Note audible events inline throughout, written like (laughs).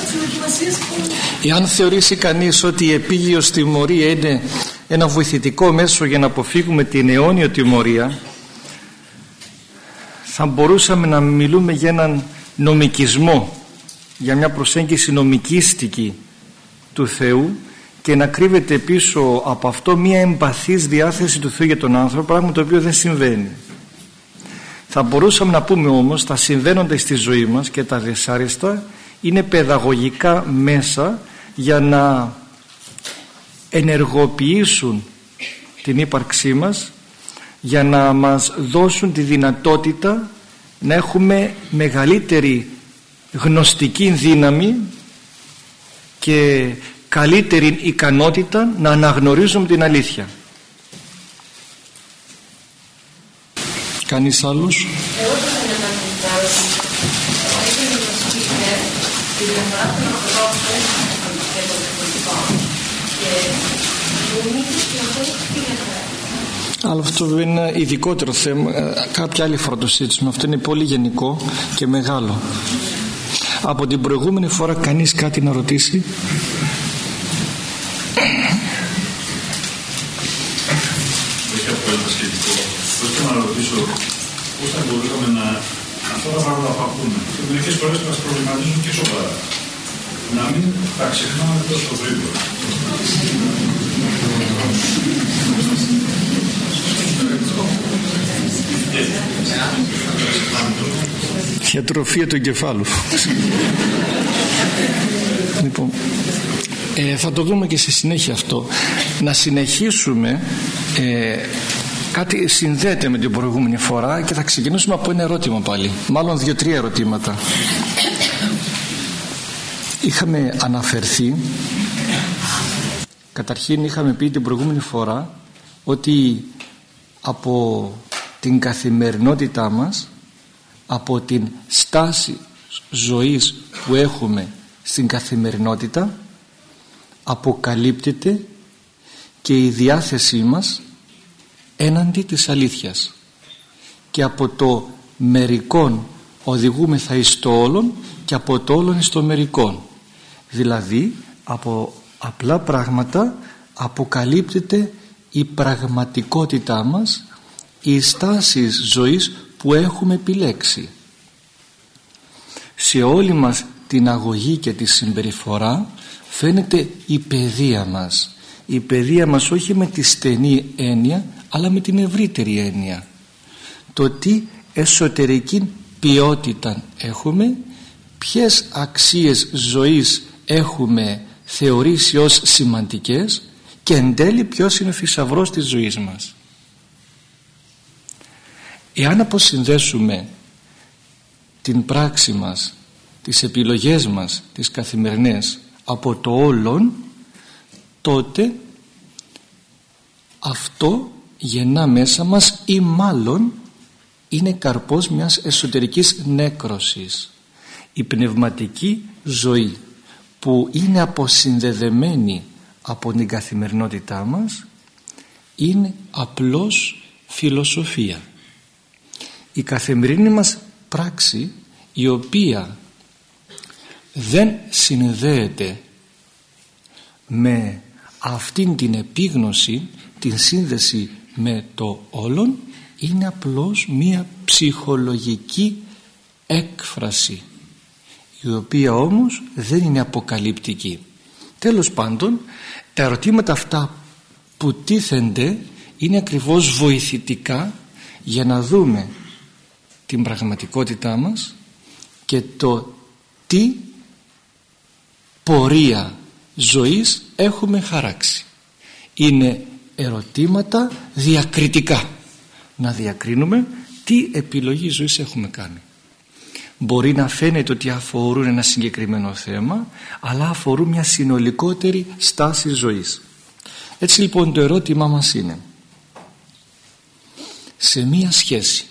τις δοκιμασίες μας. Εάν θεωρήσει κανείς ότι η επίγειος τιμωρία είναι ένα βοηθητικό μέσο για να αποφύγουμε την αιώνια τιμωρία θα μπορούσαμε να μιλούμε για έναν νομικισμό για μια προσέγγιση νομικίστικη του Θεού και να κρύβεται πίσω από αυτό μια εμπαθής διάθεση του Θεού για τον άνθρωπο πράγμα το οποίο δεν συμβαίνει θα μπορούσαμε να πούμε όμως τα συμβαίνοντα στη ζωή μας και τα δυσάρεστα είναι παιδαγωγικά μέσα για να ενεργοποιήσουν την ύπαρξή μας για να μας δώσουν τη δυνατότητα να έχουμε μεγαλύτερη γνωστική δύναμη και καλύτερη ικανότητα να αναγνωρίζουμε την αλήθεια. Κανείς άλλος; Εγώ θα ήθελα να τη διαφορά των ανθρώπων και των διαφορετικών και αλλά αυτό είναι ειδικότερο θέμα. Κάποια άλλη φορά το συζήτησουμε. Αυτό είναι πολύ γενικό και μεγάλο. Από την προηγούμενη φορά κανείς κάτι να ρωτήσει; Όχι αυτό ένα σχετικό. Θέλω να ρωτήσω πώς θα μπορούσαμε να αυτά τα πράγματα που ακούμε και μερικές φορές μας προβληματίζουν και σοβαρά. Να μην τα ξεχνάμε τόσο γρήγορα. Διατροφία του εγκεφάλου. λοιπόν, ε, θα το δούμε και στη συνέχεια αυτό. Να συνεχίσουμε ε, κάτι συνδέεται με την προηγούμενη φορά και θα ξεκινήσουμε από ένα ερώτημα πάλι. Μάλλον δύο-τρία ερωτήματα. Είχαμε αναφερθεί καταρχήν είχαμε πει την προηγούμενη φορά ότι από την καθημερινότητά μας από την στάση ζωής που έχουμε στην καθημερινότητα αποκαλύπτεται και η διάθεσή μας έναντι της αλήθειας. Και από το μερικόν οδηγούμεθα εις το όλον και από το όλον εις το μερικόν. Δηλαδή από απλά πράγματα αποκαλύπτεται η πραγματικότητά μας οι στάσεις ζωής που έχουμε επιλέξει. Σε όλη μας την αγωγή και τη συμπεριφορά φαίνεται η παιδεία μας. Η παιδεία μας όχι με τη στενή έννοια αλλά με την ευρύτερη έννοια. Το τι εσωτερική ποιότητα έχουμε ποιες αξίες ζωής έχουμε θεωρήσει ως σημαντικές και εν τέλει ποιος είναι ο θησαυρός της ζωής μας. Εάν αποσυνδέσουμε την πράξη μας τις επιλογές μας τις καθημερινές από το όλον τότε αυτό γεννά μέσα μας ή μάλλον είναι καρπός μιας εσωτερικής νέκρωσης. Η πνευματική ζωή που είναι αποσυνδεδεμένη από την καθημερινότητά μας είναι απλώς φιλοσοφία. Η καθημερινή μας πράξη η οποία δεν συνδέεται με αυτήν την επίγνωση την σύνδεση με το όλον είναι απλώς μία ψυχολογική έκφραση η οποία όμως δεν είναι αποκαλυπτική. Τέλος πάντων τα ερωτήματα αυτά που τίθενται είναι ακριβώς βοηθητικά για να δούμε την πραγματικότητά μας και το τι πορεία ζωής έχουμε χαράξει. Είναι ερωτήματα διακριτικά. Να διακρίνουμε τι επιλογή ζωής έχουμε κάνει. Μπορεί να φαίνεται ότι αφορούν ένα συγκεκριμένο θέμα αλλά αφορούν μια συνολικότερη στάση ζωής. Έτσι λοιπόν το ερώτημά μας είναι σε μία σχέση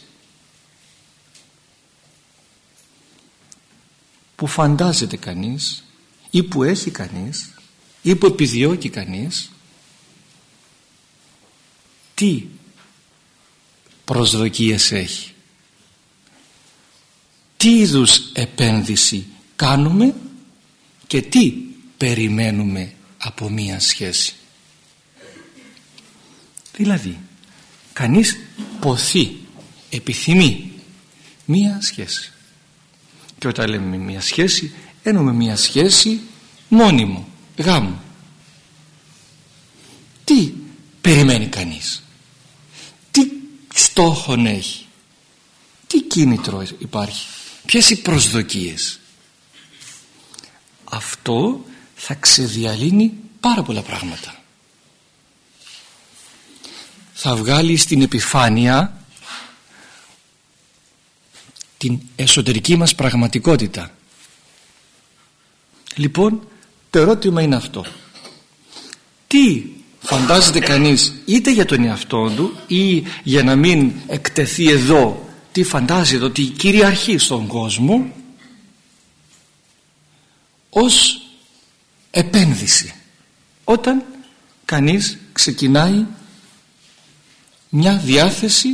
που φαντάζεται κανείς ή που έχει κανείς ή που επιδιώκει κανείς τι προσδοκίες έχει; Τι είδους επένδυση κάνουμε και τι περιμένουμε από μία σχέση; Δηλαδή κανείς ποθεί επιθυμεί μία σχέση. Και όταν λέμε μία σχέση εννοούμε μία σχέση μόνιμο γάμο. Τι περιμένει κανείς; τι στόχον έχει. Τι κίνητρο υπάρχει. Ποιες οι προσδοκίες. Αυτό θα ξεδιαλύνει πάρα πολλά πράγματα. Θα βγάλει στην επιφάνεια την εσωτερική μας πραγματικότητα. Λοιπόν το ερώτημα είναι αυτό. Τι φαντάζεται κανείς είτε για τον εαυτό του ή για να μην εκτεθεί εδώ τι φαντάζεται ότι κυριαρχεί στον κόσμο ως επένδυση. Όταν κανείς ξεκινάει μια διάθεση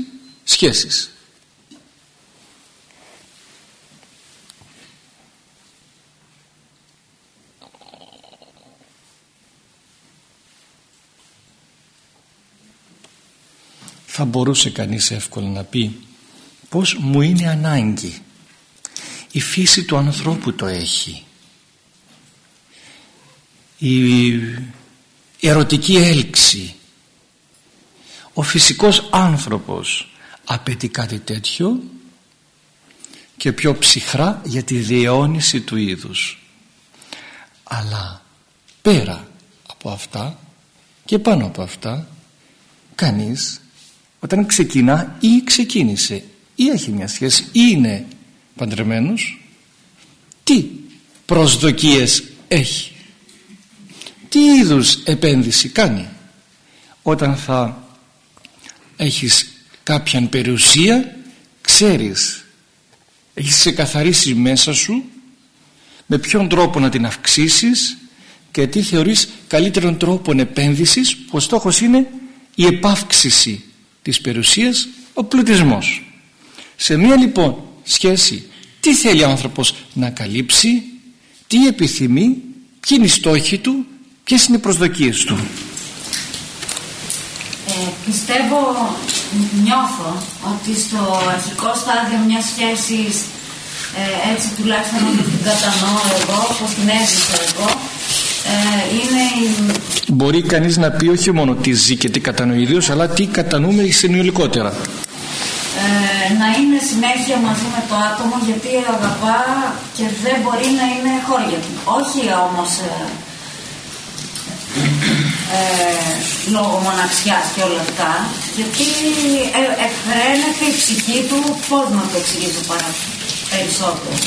σχέσης θα μπορούσε κανείς εύκολα να πει πως μου είναι ανάγκη; Η φύση του ανθρώπου το έχει η ερωτική έλξη. Ο φυσικός άνθρωπος απαιτεί κάτι τέτοιο και πιο ψυχρά για τη διαιώνιση του είδους. Αλλά πέρα από αυτά και πάνω από αυτά κανείς όταν ξεκινά ή ξεκίνησε ή έχει μια σχέση ή είναι παντρεμένος τι προσδοκίες έχει; Τι είδους επένδυση κάνει όταν θα έχεις κάποιαν περιουσία ξέρεις έχεις ξεκαθαρίσει μέσα σου με ποιον τρόπο να την αυξήσεις και τι θεωρείς καλύτερον τρόπο επένδυσης που ο στόχος είναι η επάυξηση της περιουσίας ο πλουτισμός σε μία λοιπόν σχέση τι θέλει ο άνθρωπος να καλύψει τι επιθυμεί ποιοι είναι οι στόχοι του ποιες είναι οι προσδοκίες του. Ε, πιστεύω, νιώθω ότι στο αρχικό στάδιο μιας σχέσης ε, έτσι τουλάχιστον όπως την κατανοώ εγώ, όπως την έζησα εγώ ε, είναι Μπορεί κανείς να πει όχι μόνο τι ζει και τι κατανοεί αλλά τι κατανοούμε συνολικότερα ε, να είναι συνέχεια μαζί με το άτομο γιατί αγαπά και δεν μπορεί να είναι χώρια του. Όχι όμως ε, ε, λόγω μοναξιάς και όλα αυτά γιατί ε, η ψυχή του πώς να το εξηγήσω παρά περισσότερο.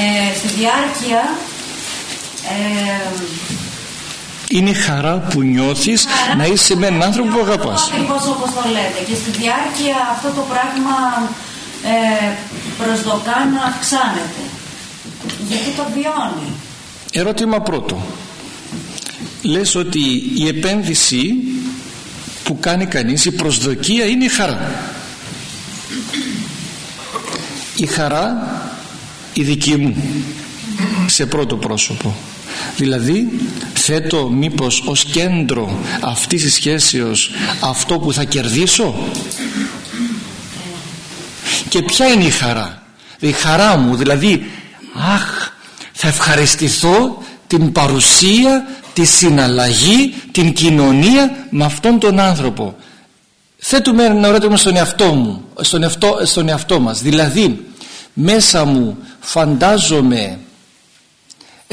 Ε, στη διάρκεια ε, είναι χαρά που νιώθεις να είσαι με έναν άνθρωπο που αγαπάς. Ακριβώς όπως το λέτε. Και στη διάρκεια αυτό το πράγμα ε, προσδοκά να αυξάνεται. Γιατί το βιώνει; Ερώτημα πρώτο. Λες ότι η επένδυση που κάνει κανείς, η προσδοκία είναι η χαρά. Η χαρά η δική μου σε πρώτο πρόσωπο δηλαδή θέτω μήπως ως κέντρο αυτής της σχέσεως αυτό που θα κερδίσω; Και ποια είναι η χαρά; Η χαρά μου δηλαδή αχ θα ευχαριστηθώ την παρουσία τη συναλλαγή την κοινωνία με αυτόν τον άνθρωπο. Θέτουμε ένα ερώτημα στον εαυτό μου στον εαυτό, στον εαυτό μας. Δηλαδή μέσα μου φαντάζομαι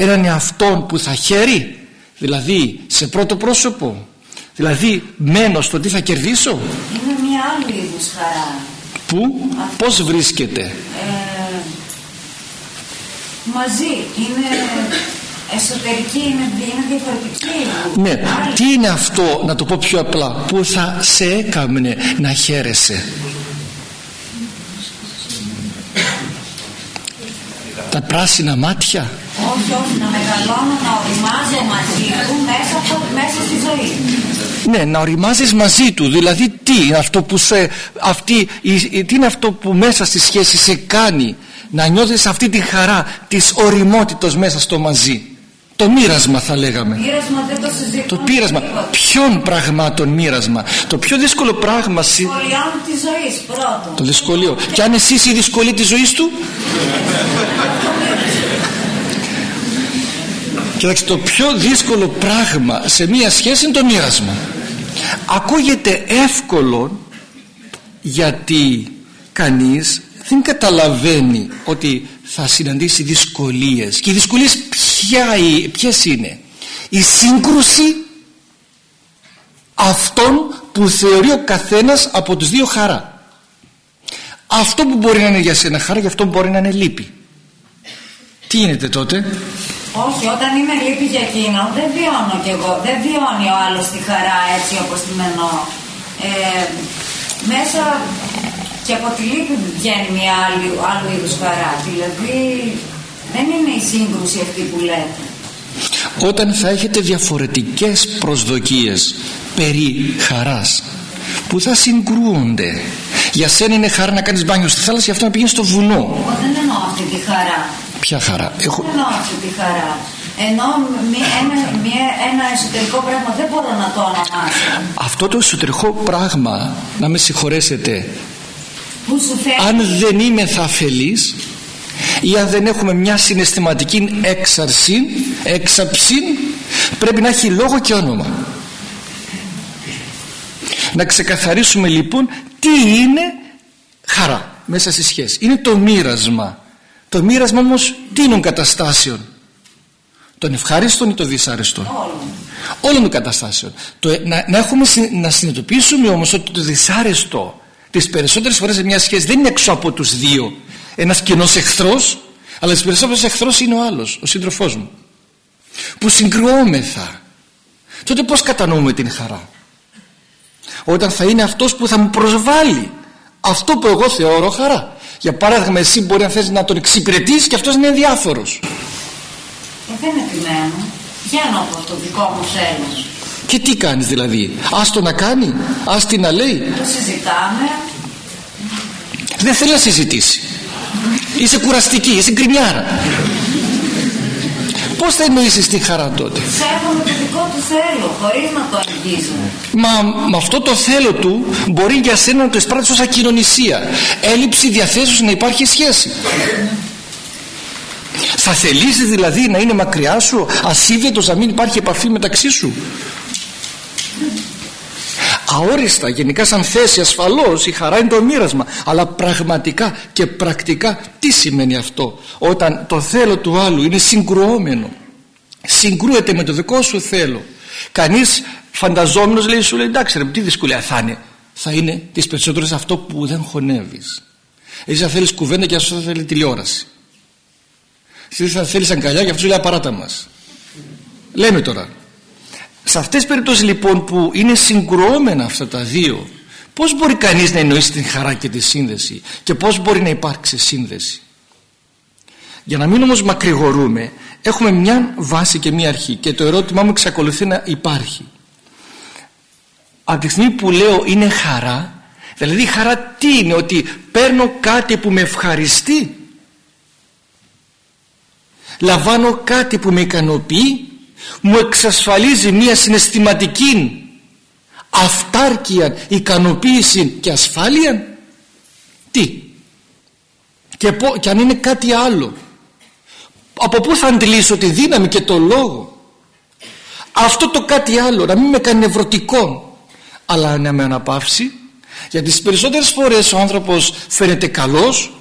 έναν εαυτόν που θα χαίρει δηλαδή σε πρώτο πρόσωπο δηλαδή μένω στο τι θα κερδίσω Είναι μια άλλη είδους χαρά. που πως βρίσκεται; Ε, μαζί. Είναι εσωτερική, είναι, είναι διαφορετική. ναι, Άλλη. τι είναι αυτό να το πω πιο απλά που θα σε έκαμνε να χαίρεσαι; Τα πράσινα μάτια Όχι, όχι, να μεγαλώνω, να οριμάζω μαζί του μέσα, από, μέσα στη ζωή. Ναι, να οριμάζεις μαζί του. Δηλαδή τι είναι αυτό που σε, αυτή, η- η- τι είναι αυτό που μέσα στη σχέση σε κάνει να νιώθεις αυτή τη χαρά της οριμότητος μέσα στο μαζί; Το μοίρασμα θα λέγαμε. Πείρασμα δεν το συζητούμε. Το πείρασμα. τίποτα. Ποιον πραγμάτων μοίρασμα; Το πιο δύσκολο πράγμα συ- Σχολιών τη ζωή πρώτον. το δυσκολίο. Και αν εσύ είσαι η δυσκολία της ζωής του; Κοιτάξτε το πιο δύσκολο πράγμα σε μία σχέση είναι το μοίρασμα. Ακούγεται εύκολο γιατί κανείς δεν καταλαβαίνει ότι θα συναντήσει δυσκολίες. Και οι δυσκολίες ποια, ε- ποιες είναι. Η σύγκρουση αυτών που θεωρεί ο καθένας από τους δύο χαρά. Αυτό που μπορεί να είναι για σένα χαρά για αυτό που μπορεί να είναι λύπη τι γίνεται τότε; Όχι, όταν είμαι λύπη για εκείνον, δεν βιώνω κι εγώ. Δεν βιώνει ο άλλος τη χαρά έτσι όπως την εννοώ. Ε, μέσα και από τη λύπη βγαίνει μια άλλη, άλλου είδους χαρά. Δηλαδή δεν είναι η σύγκρουση αυτή που λέτε. όταν θα έχετε διαφορετικές προσδοκίες περί χαράς που θα συγκρούονται για σένα είναι χαρά να κάνεις μπάνιο στη θάλασσα για αυτό να πηγαίνεις στο βουνό Εγώ δεν εννοώ αυτή τη χαρά. ποια χαρά έχω... Δεν εννοώ αυτή τη χαρά. Ενώ μη- ένα, μια- ένα εσωτερικό πράγμα δεν μπορώ να το ονομάσω. αυτό το εσωτερικό πράγμα να με συγχωρέσετε Που σου φέρνει αν δεν είμαι θα αφελής ή αν δεν έχουμε μια συναισθηματική έξαρση έξαψη πρέπει να έχει λόγο και όνομα να ξεκαθαρίσουμε λοιπόν τι είναι χαρά μέσα στη σχέση είναι το μοίρασμα. Το μοίρασμα όμως τίνων καταστάσεων; Των ευχάριστων ή των δυσάρεστων όλο. όλων των καταστάσεων. Το, να, να, έχουμε, συ- να συνειδητοποιήσουμε όμως ότι το δυσάρεστο τις περισσότερες φορές σε μια σχέση δεν είναι έξω από τους δύο. Ένας κοινό εχθρός αλλά τις περισσότερες εχθρός είναι ο άλλος, ο σύντροφός μου. Που συγκρουόμεθα. Τότε πως κατανοούμε την χαρά; Όταν θα είναι αυτός που θα μου προσβάλλει αυτό που εγώ θεωρώ χαρά για παράδειγμα εσύ μπορεί να θες να τον εξυπηρετήσεις και αυτός να είναι διάφορος Ε, δεν επιμένω. Βγαίνω από το δικό μου θέλος. και τι κάνεις δηλαδή; Άστο να κάνει, άστη να λέει; Το συζητάμε. δεν θέλει να συζητήσει είσαι κουραστική, είσαι γκρινιάρα πως θα εννοήσεις τη χαρά τότε; Σέβομαι το δικό του θέλω, χωρίς να το αγγίζω. Μα με αυτό το θέλω του μπορεί για σένα να το εισπράττεις ως ακοινωνισία. Έλλειψη διαθέσεως να υπάρχει σχέση. Θα θελήσεις δηλαδή να είναι μακριά σου ασύβετος να μην υπάρχει επαφή μεταξύ σου; Αόριστα γενικά σαν θέση ασφαλώς η χαρά είναι το μοίρασμα. Αλλά πραγματικά και πρακτικά τι σημαίνει αυτό; Όταν το θέλω του άλλου είναι συγκρουόμενο. Συγκρούεται με το δικό σου θέλω. Κανείς φανταζόμενος λέει σου λέει εντάξει ρε τι δυσκολία θα είναι θα είναι τις περισσότερες αυτό που δεν χωνεύεις. Εσύ θα θέλεις κουβέντα και αυτό θα θέλει τηλεόραση. Εσύ θα θέλεις αγκαλιά και αυτό σου λέει απαράτα μας. Λέμε τώρα σε αυτές τις περιπτώσεις λοιπόν που είναι συγκρουόμενα αυτά τα δύο πώς μπορεί κανείς να εννοήσει την χαρά και τη σύνδεση και πώς μπορεί να υπάρξει σύνδεση; Για να μην όμως μακρηγορούμε έχουμε μια βάση και μια αρχή και το ερώτημά μου εξακολουθεί να υπάρχει. Από τη στιγμή που λέω είναι χαρά δηλαδή χαρά τι είναι ότι παίρνω κάτι που με ευχαριστεί λαμβάνω κάτι που με ικανοποιεί μου εξασφαλίζει μια συναισθηματική αυτάρκεια, ικανοποίηση και ασφάλεια. Τι; Και, πο, και αν είναι κάτι άλλο από πού θα αντιλήσω τη δύναμη και το λόγο; Αυτό το κάτι άλλο να μην με κάνει νευρωτικό αλλά να με αναπαύσει γιατί τις περισσότερες φορές ο άνθρωπος φαίνεται καλός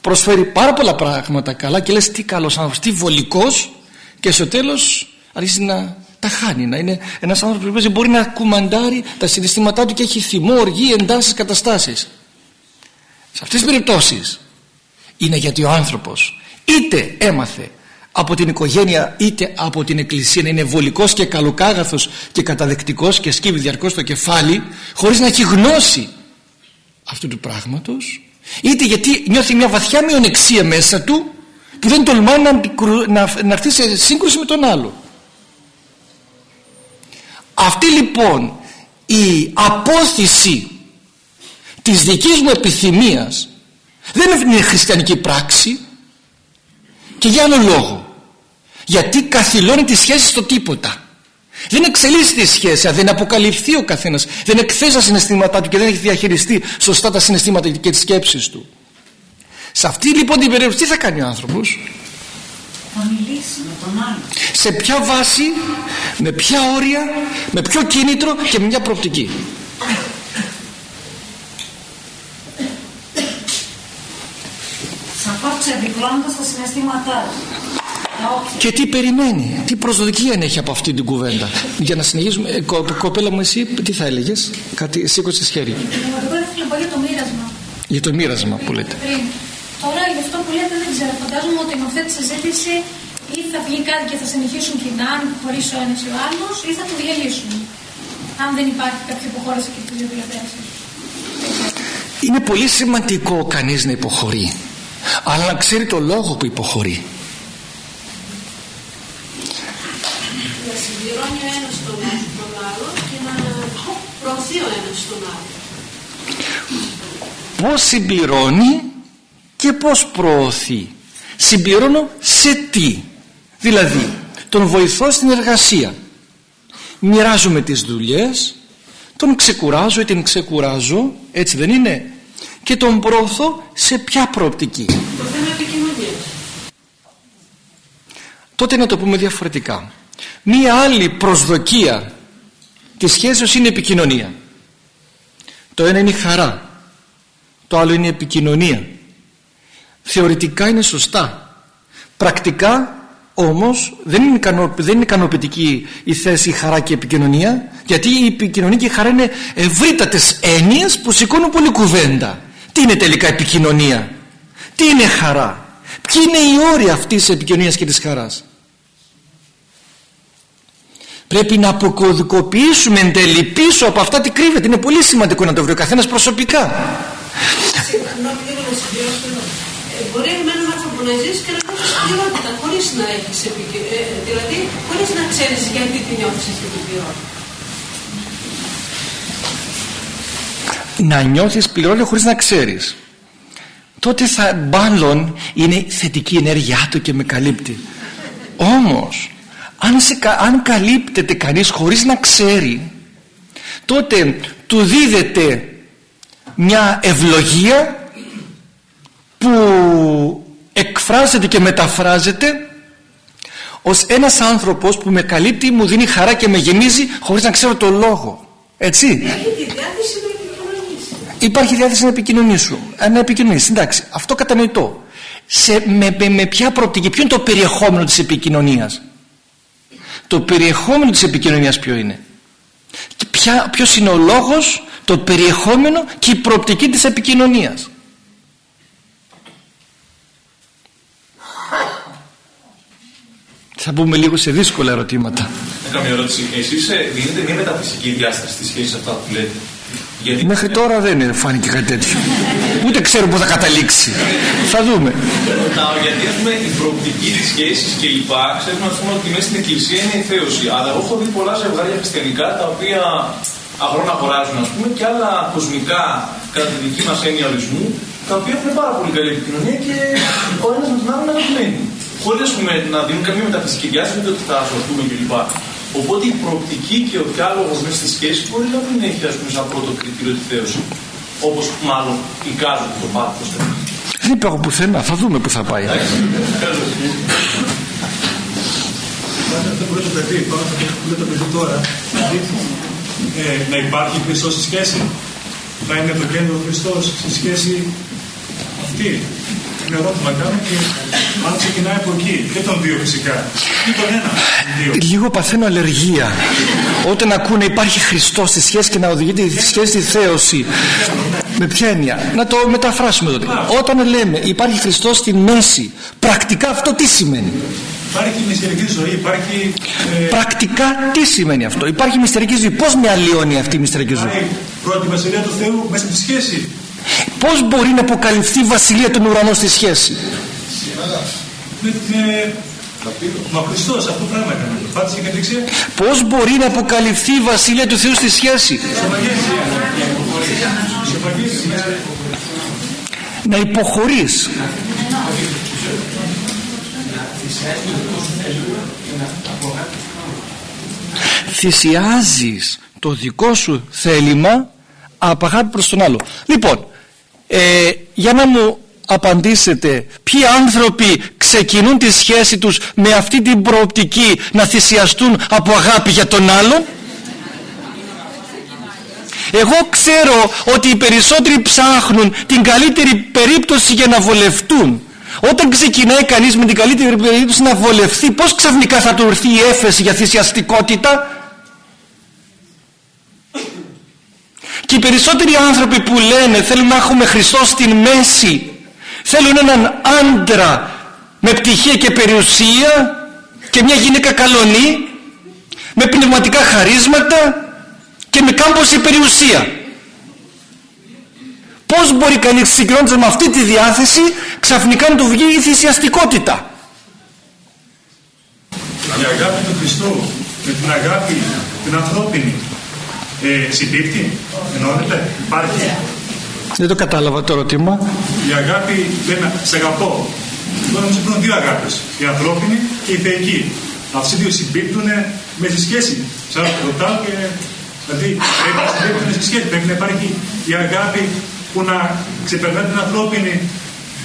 προσφέρει πάρα πολλά πράγματα καλά και λες τι καλός άνθρωπος, τι βολικός και στο τέλος αρχίζει να τα χάνει να είναι ένας άνθρωπος που μπορεί να κουμαντάρει τα συναισθήματά του και έχει θυμό, οργή, εντάσεις, καταστάσεις. Σε αυτές τις περιπτώσεις είναι γιατί ο άνθρωπος είτε έμαθε από την οικογένεια είτε από την εκκλησία να είναι βολικός και καλοκάγαθος και καταδεκτικός και σκύβει διαρκώς το κεφάλι χωρίς να έχει γνώση αυτού του πράγματος είτε γιατί νιώθει μια βαθιά μειονεξία μέσα του που δεν τολμά να, να, να έρθει σε σύγκρουση με τον άλλο αυτή λοιπόν η απόθυση της δικής μου επιθυμίας δεν είναι χριστιανική πράξη. Και για άλλο λόγο. Γιατί καθυλώνει τη σχέση στο τίποτα. Δεν εξελίσσει τη σχέση δεν αποκαλυφθεί ο καθένας δεν εκθέσει τα συναισθήματά του και δεν έχει διαχειριστεί σωστά τα συναισθήματα και τις σκέψεις του. Σε αυτή λοιπόν την περίπτωση τι θα κάνει ο άνθρωπος; Θα μιλήσει με τον άλλο σε ποια βάση με ποια όρια με ποιο κίνητρο και με μια προοπτική σαφώς ξεδιπλώνοντας τα συναισθήματά του και τι περιμένει, τι προσδοκία έχει από αυτή την κουβέντα. Για να συνεχίσουμε, ε, κο, κοπέλα μου, εσύ τι θα έλεγες, κάτι σήκωσε χέρι. Εγώ ήθελα για το μοίρασμα. Για το μοίρασμα που λέτε. Πριν. Τώρα γι' αυτό που λέτε δεν ξέρω. Φαντάζομαι ότι με αυτή τη συζήτηση ή θα βγει κάτι και θα συνεχίσουν κοινά, χωρίς ο ένας ή ο άλλος, ή θα το διαλύσουν. Αν δεν υπάρχει κάποια υποχώρηση και τις δύο διαθέσει. Είναι πολύ σημαντικό κανείς να υποχωρεί αλλά να ξέρει το λόγο που υποχωρεί συμπληρώνει ο ένας τον, τον άλλο και να προωθεί ο ένας τον άλλο. Πώς συμπληρώνει; Και πώς προωθεί. Συμπληρώνω σε τι. Δηλαδή τον βοηθώ στην εργασία. Μοιράζομαι τις δουλειές, τον ξεκουράζω ή την ξεκουράζω, έτσι δεν είναι. Και τον προωθώ σε ποια προοπτική. Το θέμα επικοινωνίας. Τότε να το πούμε διαφορετικά μία άλλη προσδοκία της σχέσεως είναι επικοινωνία το ένα είναι η χαρά το άλλο είναι η επικοινωνία θεωρητικά είναι σωστά πρακτικά όμως δεν είναι, ικανο, δεν είναι ικανοποιητική η θέση η χαρά και η επικοινωνία γιατί η επικοινωνία και η χαρά είναι ευρύτατες έννοιες που σηκώνουν πολύ κουβέντα τι είναι τελικά επικοινωνία; Τι είναι χαρά; Ποιοι είναι οι όροι αυτής της επικοινωνίας και της χαράς; Πρέπει να αποκωδικοποιήσουμε εν τέλει πίσω από αυτά τι κρύβεται. Είναι πολύ σημαντικό να το βρει ο καθένας προσωπικά. Μπορεί με έναν άνθρωπο να ζήσει και να έχει πληρότητα χωρίς να έχεις επικοινωνία. Δηλαδή, χωρίς να ξέρεις γιατί τη νιώθεις αυτή την πληρότητα. Να νιώθεις πληρότητα χωρίς να ξέρεις τότε θα μάλλον είναι θετική ενέργειά του και με καλύπτει όμως αν, σε, αν καλύπτεται κανείς χωρίς να ξέρει τότε του δίδεται μια ευλογία που εκφράζεται και μεταφράζεται ως ένας άνθρωπος που με καλύπτει μου δίνει χαρά και με γεμίζει χωρίς να ξέρω το λόγο. Έτσι. Υπάρχει διάθεση να επικοινωνήσω. Να επικοινωνήσεις. Εντάξει αυτό κατανοητό. Σε, με, με, με ποια προοπτική ποιο είναι το περιεχόμενο της επικοινωνίας; Το περιεχόμενο της επικοινωνίας ποιο είναι; Και ποια, ποιος είναι ο λόγος το περιεχόμενο και η προοπτική της επικοινωνίας; Θα πούμε λίγο σε δύσκολα ερωτήματα Έχω μια ερώτηση εσείς ε, δίνετε μια μεταφυσική διάσταση στη σχέση αυτά που λέτε γιατί... Μέχρι τώρα δεν φάνηκε κάτι τέτοιο. Ούτε ξέρω πού θα καταλήξει. θα δούμε. Ρωτάω γιατί έχουμε η προοπτική της σχέσης και λοιπά. Ξέρουμε πούμε, ότι μέσα στην εκκλησία είναι η θέωση. Αλλά εγώ έχω δει πολλά ζευγάρια χριστιανικά τα οποία αγρόνα αγοράζουν ας πούμε και άλλα κοσμικά κατά τη δική μας έννοια ορισμού τα οποία έχουν πάρα πολύ καλή επικοινωνία και ο ένας με τον άλλον αγαπημένοι. Χωρί να δίνουν καμία μεταφυσική διάσταση, ούτε ότι θα ασχοληθούμε κλπ. Οπότε η προοπτική και ο διάλογος μέσα στη σχέση μπορεί να μην έχει ας πούμε, σαν πρώτο κριτήριο τη θέωση. Όπως μάλλον εικάζονται το πάθο. Δεν είπα εγώ πουθενά, θα δούμε που θα πάει. Δεν μπορεί να πει πάνω από αυτό που λέτε παιδί τώρα. Ε, να υπάρχει Χριστός στη σχέση. Θα είναι το κέντρο Χριστός στη σχέση αυτή. Είναι ερώτημα κάνω και αν ξεκινάει από εκεί. Και τον δύο φυσικά. Ή τον ένα. Δύο. Λίγο παθαίνω αλλεργία. Όταν ακούνε υπάρχει Χριστός στη σχέση και να οδηγείται τη σχέση στη θέωση. Με ποια έννοια; Να το μεταφράσουμε τότε. Όταν λέμε υπάρχει Χριστός στη μέση, πρακτικά αυτό τι σημαίνει; Υπάρχει μυστηρική ζωή, υπάρχει. Ε, Πρακτικά τι σημαίνει αυτό; Υπάρχει μυστηρική ζωή. Πώς με αλλοιώνει αυτή η μυστηρική ζωή; υπάρχει πρώτη βασιλεία του Θεού μέσα στη σχέση. Πώς μπορεί να αποκαλυφθεί η βασιλεία των ουρανών στη σχέση; Με, με, Μα ο Χριστός αυτό το πράγμα έκανε. Πάτησε και δεξιά. Πώς μπορεί να αποκαλυφθεί η βασιλεία του Θεού στη σχέση; Στο Ευαγγέλιο. Στο Ευαγγέλιο. Να υποχωρείς. Θυσιάζεις το δικό σου θέλημα από αγάπη προς τον άλλο. Λοιπόν, ε, για να μου απαντήσετε ποιοι άνθρωποι ξεκινούν τη σχέση τους με αυτή την προοπτική να θυσιαστούν από αγάπη για τον άλλον; Εγώ ξέρω ότι οι περισσότεροι ψάχνουν την καλύτερη περίπτωση για να βολευτούν. Όταν ξεκινάει κανείς με την καλύτερη περίπτωση να βολευτεί πώς ξαφνικά θα του έρθει η έφεση για θυσιαστικότητα; Και οι περισσότεροι άνθρωποι που λένε θέλουν να έχουμε Χριστό στην μέση θέλουν έναν άντρα με πτυχία και περιουσία και μια γυναίκα καλονή με πνευματικά χαρίσματα και με κάμποση περιουσία. Πως μπορεί κανείς συγκρίνοντας με αυτή τη διάθεση ξαφνικά να του βγει η θυσιαστικότητα; Η αγάπη του Χριστού με την αγάπη την ανθρώπινη ε, συμπίπτει, ενώνεται, υπάρχει. δεν το κατάλαβα το ερώτημα Η αγάπη λέει να σε αγαπώ. Τώρα μου υπάρχουν δύο αγάπες. Η ανθρώπινη και η θεϊκή. Αυτέ οι δύο συμπίπτουν με τη σχέση. Σαν ρωτάω και. Δηλαδή πρέπει να συμπίπτουν στη σχέση. Πρέπει να υπάρχει η αγάπη που να ξεπερνά την ανθρώπινη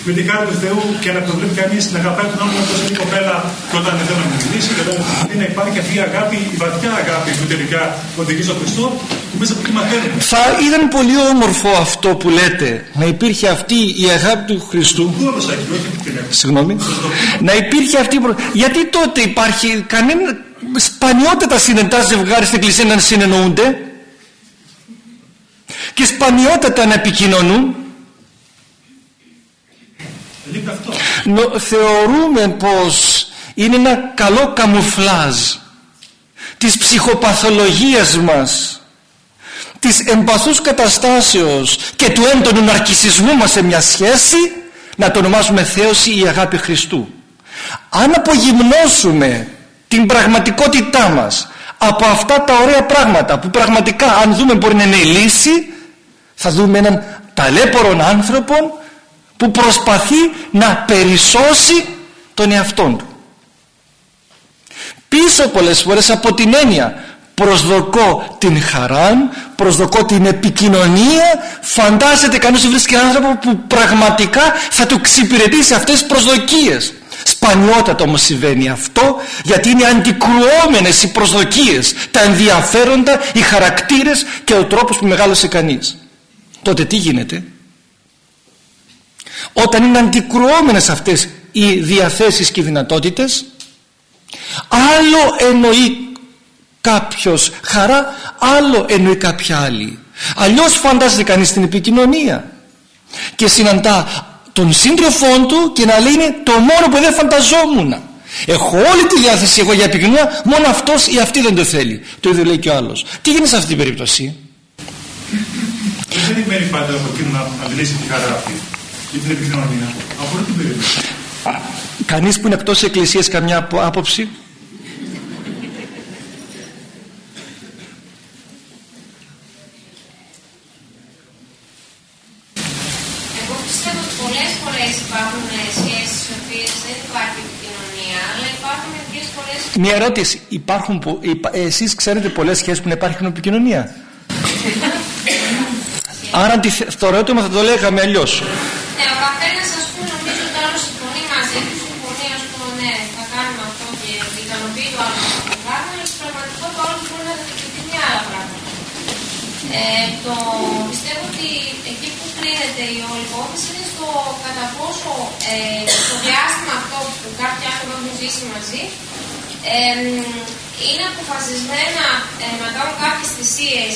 με την χάρη του Θεού και να προβλέπει κανείς να αγαπάει τον άνθρωπο όπως είναι η κοπέλα και όταν δεν θέλει να μιλήσει και όταν να υπάρχει αυτή η αγάπη, η βαθιά αγάπη που τελικά οδηγεί στον Χριστό που μέσα από εκεί μαθαίνουμε. θα ήταν πολύ όμορφο αυτό που λέτε να υπήρχε αυτή η αγάπη του Χριστού Πού όμως έχει, όχι την έχω. Συγγνώμη. Να υπήρχε αυτή η προ... Γιατί τότε υπάρχει κανένα σπανιότατα συνεντά ζευγάρι στην εκκλησία να συνεννοούνται; Και σπανιότατα να επικοινωνούν; Θεωρούμε πως είναι ένα καλό καμουφλάζ της ψυχοπαθολογίας μας της εμπαθούς καταστάσεως και του έντονου ναρκισισμού μας σε μια σχέση να το ονομάσουμε θέωση ή αγάπη Χριστού. Αν απογυμνώσουμε την πραγματικότητά μας από αυτά τα ωραία πράγματα που πραγματικά αν δούμε μπορεί να είναι η λύση θα δούμε έναν ταλέπορον άνθρωπο που προσπαθεί να περισσώσει τον εαυτόν του. Πίσω πολλές φορές από την έννοια προσδοκώ την χαρά προσδοκώ την επικοινωνία φαντάζεται κανείς ότι βρίσκει έναν άνθρωπο που πραγματικά θα του εξυπηρετήσει αυτές τις προσδοκίες. Σπανιότατα όμως συμβαίνει αυτό γιατί είναι αντικρουόμενες οι προσδοκίες τα ενδιαφέροντα, οι χαρακτήρες και ο τρόπος που μεγάλωσε κανείς. Τότε τι γίνεται; Όταν είναι αντικρουόμενες αυτές οι διαθέσεις και οι δυνατότητες άλλο εννοεί κάποιος χαρά άλλο εννοεί κάποια άλλη. Αλλιώς φαντάζεται κανείς την επικοινωνία και συναντά τον σύντροφό του και να λέει είναι το μόνο που δεν φανταζόμουν έχω όλη τη διάθεση εγώ για επικοινωνία μόνο αυτός ή αυτή δεν το θέλει. Το ίδιο λέει και ο άλλος. Τι γίνεται σε αυτή την περίπτωση; Δεν περιμένει πάντα από εκείνο να αντιλήσει τη χαρά αυτή ή την επικοινωνία. Από την περίπτωση. Α, κανείς που είναι εκτός εκκλησίας καμιά απο- άποψη; Εγώ πιστεύω ότι πολλές φορές υπάρχουν ε, σχέσεις στις οποίες δεν υπάρχει επικοινωνία, αλλά υπάρχουν μερικές φορές Μια ερώτηση. Υπάρχουν, πο- υπα- ε, εσείς ξέρετε πολλές σχέσεις που να υπάρχουν επικοινωνία; (laughs) Άρα αντιθε- το ερώτημα θα το λέγαμε αλλιώς. Ναι, ο καθένας ας πούμε νομίζω ότι άλλος συμφωνεί μαζί του, συμφωνεί ας πούμε ναι, θα κάνουμε αυτό και ικανοποιεί το άλλο αυτό που κάνουμε, αλλά στην πραγματικότητα ο άλλο μπορεί να διεκδικεί μια άλλα πράγματα. Ε, το, πιστεύω ότι εκεί που κρίνεται η όλη υπόθεση είναι στο κατά πόσο ε, το διάστημα αυτό που κάποιοι άνθρωποι έχουν ζήσει μαζί ε, είναι αποφασισμένα ε, να κάνουν κάποιες θυσίες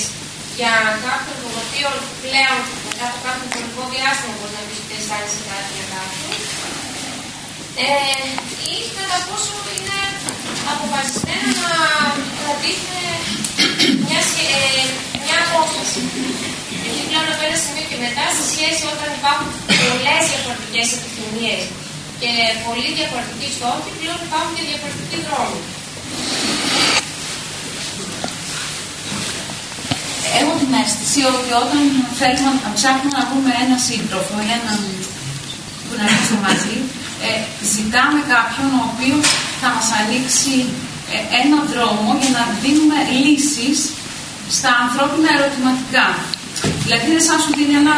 για κάποιον το οποίο πλέον μετά από κάποιο χρονικό διάστημα μπορεί να πει ότι αισθάνεσαι κάτι για κάποιον. Ε, ή κατά πόσο είναι αποφασισμένα να κρατήσουν μια, ε, μια απόσταση. Γιατί πλέον από ένα σημείο και μετά, στη σχέση όταν υπάρχουν πολλές διαφορετικές επιθυμίες και πολύ διαφορετικοί στόχοι, πλέον υπάρχουν και διαφορετικοί δρόμοι. Έχω την αίσθηση ότι όταν θέλουμε να ψάχνουμε να βρούμε ένα σύντροφο ή έναν που να είμαστε μαζί, ε, ζητάμε κάποιον ο οποίος θα μας ανοίξει ε, ένα δρόμο για να δίνουμε λύσεις στα ανθρώπινα ερωτηματικά. Δηλαδή είναι σαν σου δίνει ένα,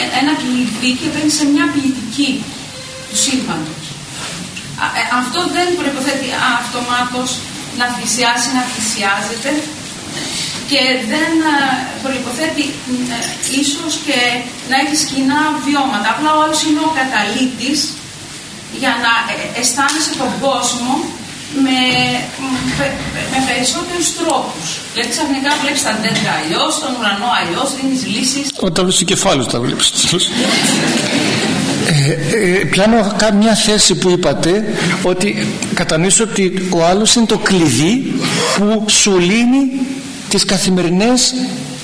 ε, ένα κλειδί και μπαίνει σε μια ποιητική του σύμπαντος. Ε, αυτό δεν προϋποθέτει αυτομάτως να θυσιάσει, να θυσιάζεται και δεν προϋποθέτει ίσως και να έχει κοινά βιώματα. Απλά ο άλλος είναι ο καταλήτης για να αισθάνεσαι τον κόσμο με, με περισσότερους τρόπους. Δηλαδή ξαφνικά βλέπεις τα δέντρα αλλιώς, τον ουρανό αλλιώς, δίνεις λύσεις. Όταν βλέπεις το κεφάλι τα βλέπεις. Ε, ε, πιάνω μια θέση που είπατε ότι κατανοήσω ότι ο άλλος είναι το κλειδί που σου λύνει τις καθημερινές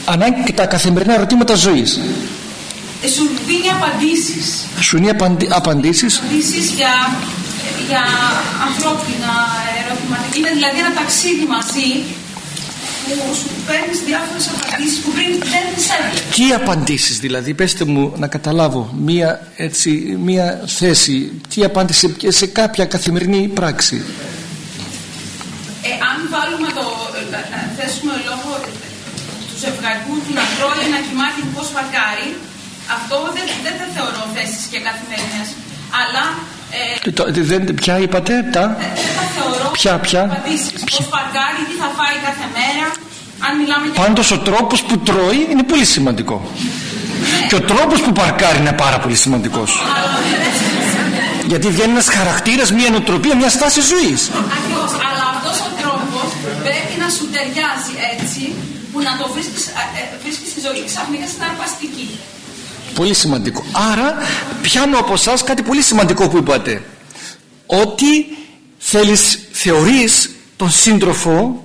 ανάγκες και τα καθημερινά ερωτήματα ζωής ε, σου δίνει απαντήσεις σου δίνει απαντι... απαντήσεις; Απαντήσεις για, για ανθρώπινα ερωτήματα είναι δηλαδή ένα ταξίδι μαζί που σου παίρνεις διάφορες απαντήσεις που πριν δεν τις έβλεπες. Τι απαντήσεις δηλαδή, πέστε μου να καταλάβω μία, έτσι, μία θέση, τι απάντηση σε κάποια καθημερινή πράξη; Ε, αν βάλουμε το, να θέσουμε λόγο τους ζευγαριού του να τρώει ένα κοιμάτι πώ παρκάρει, αυτό δεν, δεν θα θεωρώ θέσεις και καθημερινές. Αλλά ε, το, δεν, ποια είπατε, τα; Δεν θα θεωρώ ποια, ποια; Πώς παρκάρει, τι θα φάει κάθε μέρα. Αν μιλάμε για... Πάντως ο τρόπος που τρώει είναι πολύ σημαντικό. Ναι. Και ο τρόπος που παρκάρει είναι πάρα πολύ σημαντικός. Γιατί βγαίνει ένας χαρακτήρας, μια νοοτροπία, μια στάση ζωής. Ακριβώς. Αλλά αυτός ο τρόπος πρέπει να σου ταιριάζει έτσι που να το βρίσκεις, ε, ε, βρίσκεις στη ζωή ξαφνικά στην αρπαστική. Πολύ σημαντικό. Άρα πιάνω από εσάς κάτι πολύ σημαντικό που είπατε. Ότι θέλεις, θεωρείς τον σύντροφο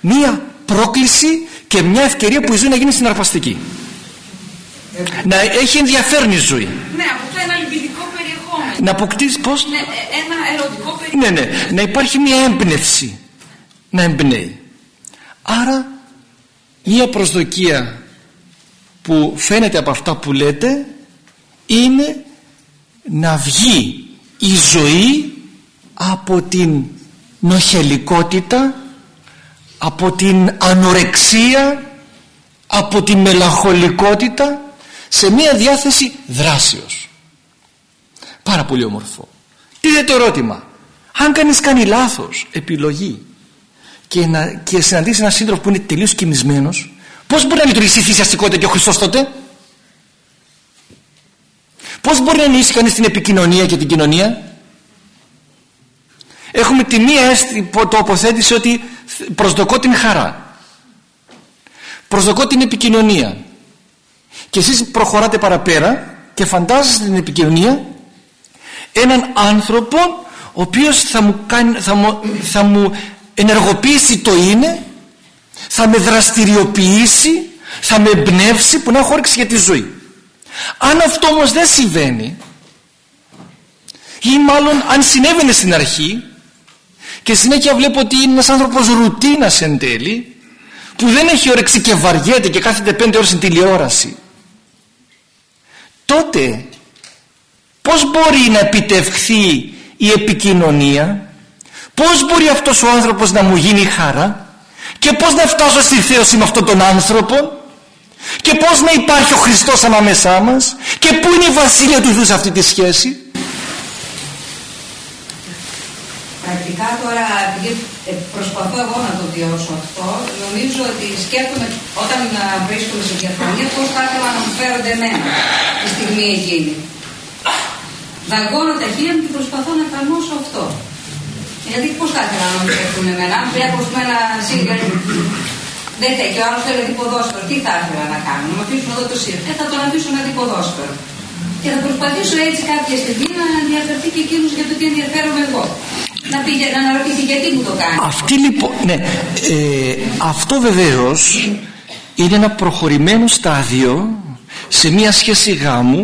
μία πρόκληση και μια ευκαιρία που η ζωή να γίνει συναρπαστική. Να έχει ενδιαφέρον η ζωή. Ναι, αποκτά ένα λυπηδικό περιεχόμενο. Να αποκτήσεις πώς; Ναι, ένα ερωτικό περιεχόμενο. Ναι, ναι. Να υπάρχει μια έμπνευση. Να εμπνέει. Άρα, μια προσδοκία που φαίνεται από αυτά που λέτε είναι να βγει η ζωή από την νοχελικότητα από την ανορεξία από την μελαγχολικότητα σε μια διάθεση δράσεως. Πάρα πολύ όμορφο. Τι είναι το ερώτημα; Αν κανείς κάνει λάθος επιλογή και, να, και συναντήσει έναν σύντροφο που είναι τελείως κοιμισμένος Πώς μπορεί να λειτουργήσει η θυσιαστικότητα και ο Χριστός τότε; Πώς μπορεί να εννοήσει κανείς την επικοινωνία και την κοινωνία; Έχουμε τη μία τοποθέτηση ότι προσδοκώ την χαρά. Προσδοκώ την επικοινωνία. Και εσείς προχωράτε παραπέρα και φαντάζεστε την επικοινωνία έναν άνθρωπο ο οποίος θα μου, κάνει, θα μου, θα μου ενεργοποιήσει το είναι θα με δραστηριοποιήσει θα με εμπνεύσει που να έχω όρεξη για τη ζωή. Αν αυτό όμως δεν συμβαίνει ή μάλλον αν συνέβαινε στην αρχή και συνέχεια βλέπω ότι είναι ένας άνθρωπος ρουτίνας εν τέλει που δεν έχει όρεξη και βαριέται και κάθεται πέντε ώρες στην τηλεόραση τότε πως μπορεί να επιτευχθεί η επικοινωνία; Πως μπορεί αυτός ο άνθρωπος να μου γίνει χαρά και πως να φτάσω στη θέωση με αυτόν τον άνθρωπο; Και πως να υπάρχει ο Χριστός ανάμεσά μας; Και πού είναι η βασίλεια του Θεού σε αυτή τη σχέση; Πρακτικά τώρα επειδή ε, προσπαθώ εγώ να το βιώσω αυτό. Νομίζω ότι σκέφτομαι όταν α, βρίσκομαι σε διαφωνία πώς θα ήθελα να μου φέρονται εμένα τη στιγμή εκείνη. Δαγκώνω τα χέρια μου και προσπαθώ να εφαρμόσω αυτό. Γιατί πώς θα ήθελα να μου φέρουν εμένα, αν βλέπω πούμε, ένα σύγκριτο δεν θέλει και ο άλλος θέλει ποδόσφαιρο, τι θα ήθελα να κάνω, να μου αφήσουν εδώ το σύγκριτο. Ε, θα τον αφήσω να δει ποδόσφαιρο. Και θα προσπαθήσω έτσι κάποια στιγμή να ενδιαφερθεί και εκείνος για το τι ενδιαφέρομαι εγώ. Να, πήγε, να αναρωτηθεί γιατί μου το κάνει. Αυτή λοιπόν, ναι, ε, αυτό βεβαίως είναι ένα προχωρημένο στάδιο σε μια σχέση γάμου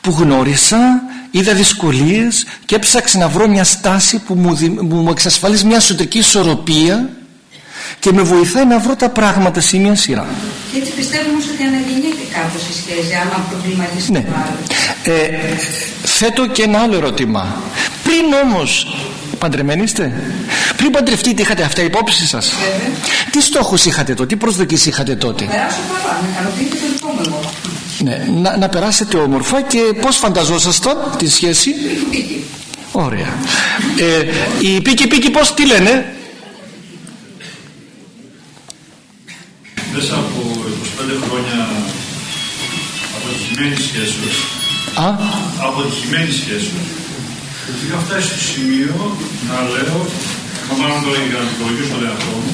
που γνώρισα, είδα δυσκολίες και έψαξα να βρω μια στάση που μου, μου εξασφαλίζει μια εσωτερική ισορροπία και με βοηθάει να βρω τα πράγματα σε μια σειρά. Και έτσι πιστεύω όμως ότι αναγεννιέται κάπως η σχέση, άμα προβληματιστεί ναι. Ε, θέτω και ένα άλλο ερώτημα. Πριν όμως παντρεμένοι είστε, πριν παντρευτείτε είχατε αυτά υπόψη σας; Τι στόχους είχατε τότε, τι προσδοκίες είχατε τότε; Να περάσω καλά, να ικανοποιείτε το δικό μου εγώ. Ναι, να, να περάσετε όμορφα και πώς φανταζόσασταν τη σχέση; Ωραία. Ε, οι πίκοι πίκοι πώς τι λένε; Μέσα από 25 χρόνια αποτυχημένη σχέση Α; αποτυχημένη σχέση είχα φτάσει στο σημείο να λέω θα μάλλον το για να δικαιολογήσω τον εαυτό μου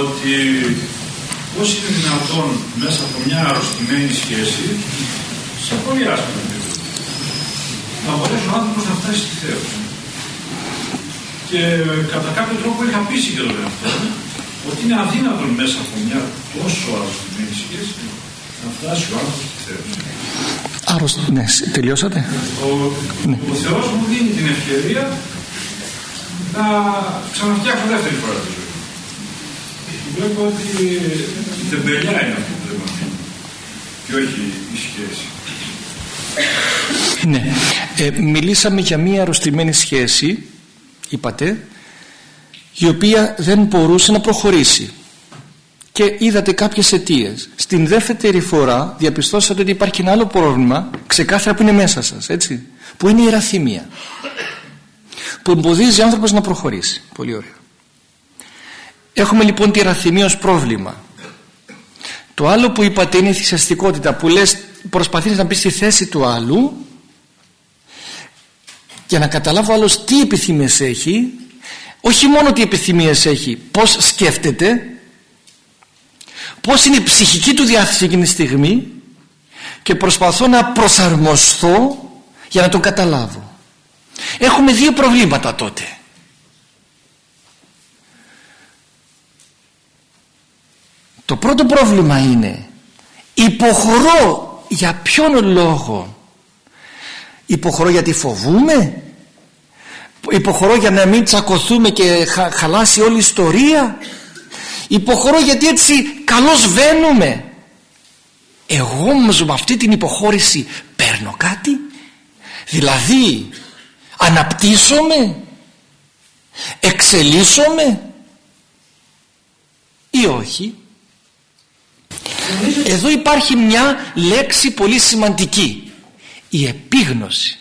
ότι πώς είναι δυνατόν μέσα από μια αρρωστημένη σχέση σε πολύ άσχημο επίπεδο να μπορέσει ο άνθρωπος να φτάσει στη θέωση. Και κατά κάποιο τρόπο είχα πείσει και τον εαυτό μου ότι είναι αδύνατον μέσα από μια τόσο αρρωστημένη σχέση να φτάσει ο άνθρωπος στη θέωση. Άρρωστη, ναι, τελειώσατε; Ο, ναι. ο Θεός μου δίνει την ευκαιρία να ξαναφτιάξω δεύτερη φορά τη ζωή. Βλέπω ότι η τεμπελιά είναι αυτό που δεν και όχι η σχέση. Ναι. Ε, μιλήσαμε για μία αρρωστημένη σχέση, είπατε, η οποία δεν μπορούσε να προχωρήσει. Και είδατε κάποιες αιτίες. Στην δεύτερη φορά διαπιστώσατε ότι υπάρχει ένα άλλο πρόβλημα, ξεκάθαρα που είναι μέσα σας, έτσι, που είναι η ραθυμία. Που εμποδίζει ο άνθρωπος να προχωρήσει. Πολύ ωραία. Έχουμε λοιπόν τη ραθυμία ως πρόβλημα. Το άλλο που είπατε είναι η θυσιαστικότητα που λες προσπαθείς να μπεις στη θέση του άλλου για να καταλάβω άλλος τι επιθυμίες έχει όχι μόνο τι επιθυμίες έχει πως σκέφτεται πως είναι η ψυχική του διάθεση εκείνη τη στιγμή και προσπαθώ να προσαρμοστώ για να τον καταλάβω έχουμε δύο προβλήματα τότε το πρώτο πρόβλημα είναι υποχωρώ για ποιον λόγο; Υποχωρώ γιατί φοβούμαι υποχωρώ για να μην τσακωθούμε και χαλάσει όλη η ιστορία; Υποχωρώ γιατί έτσι καλώς βαίνουμε; Εγώ όμως με αυτή την υποχώρηση παίρνω κάτι; Δηλαδή αναπτύσσομαι; Εξελίσσομαι; Ή όχι; Εδώ υπάρχει μια λέξη πολύ σημαντική. Η επίγνωση.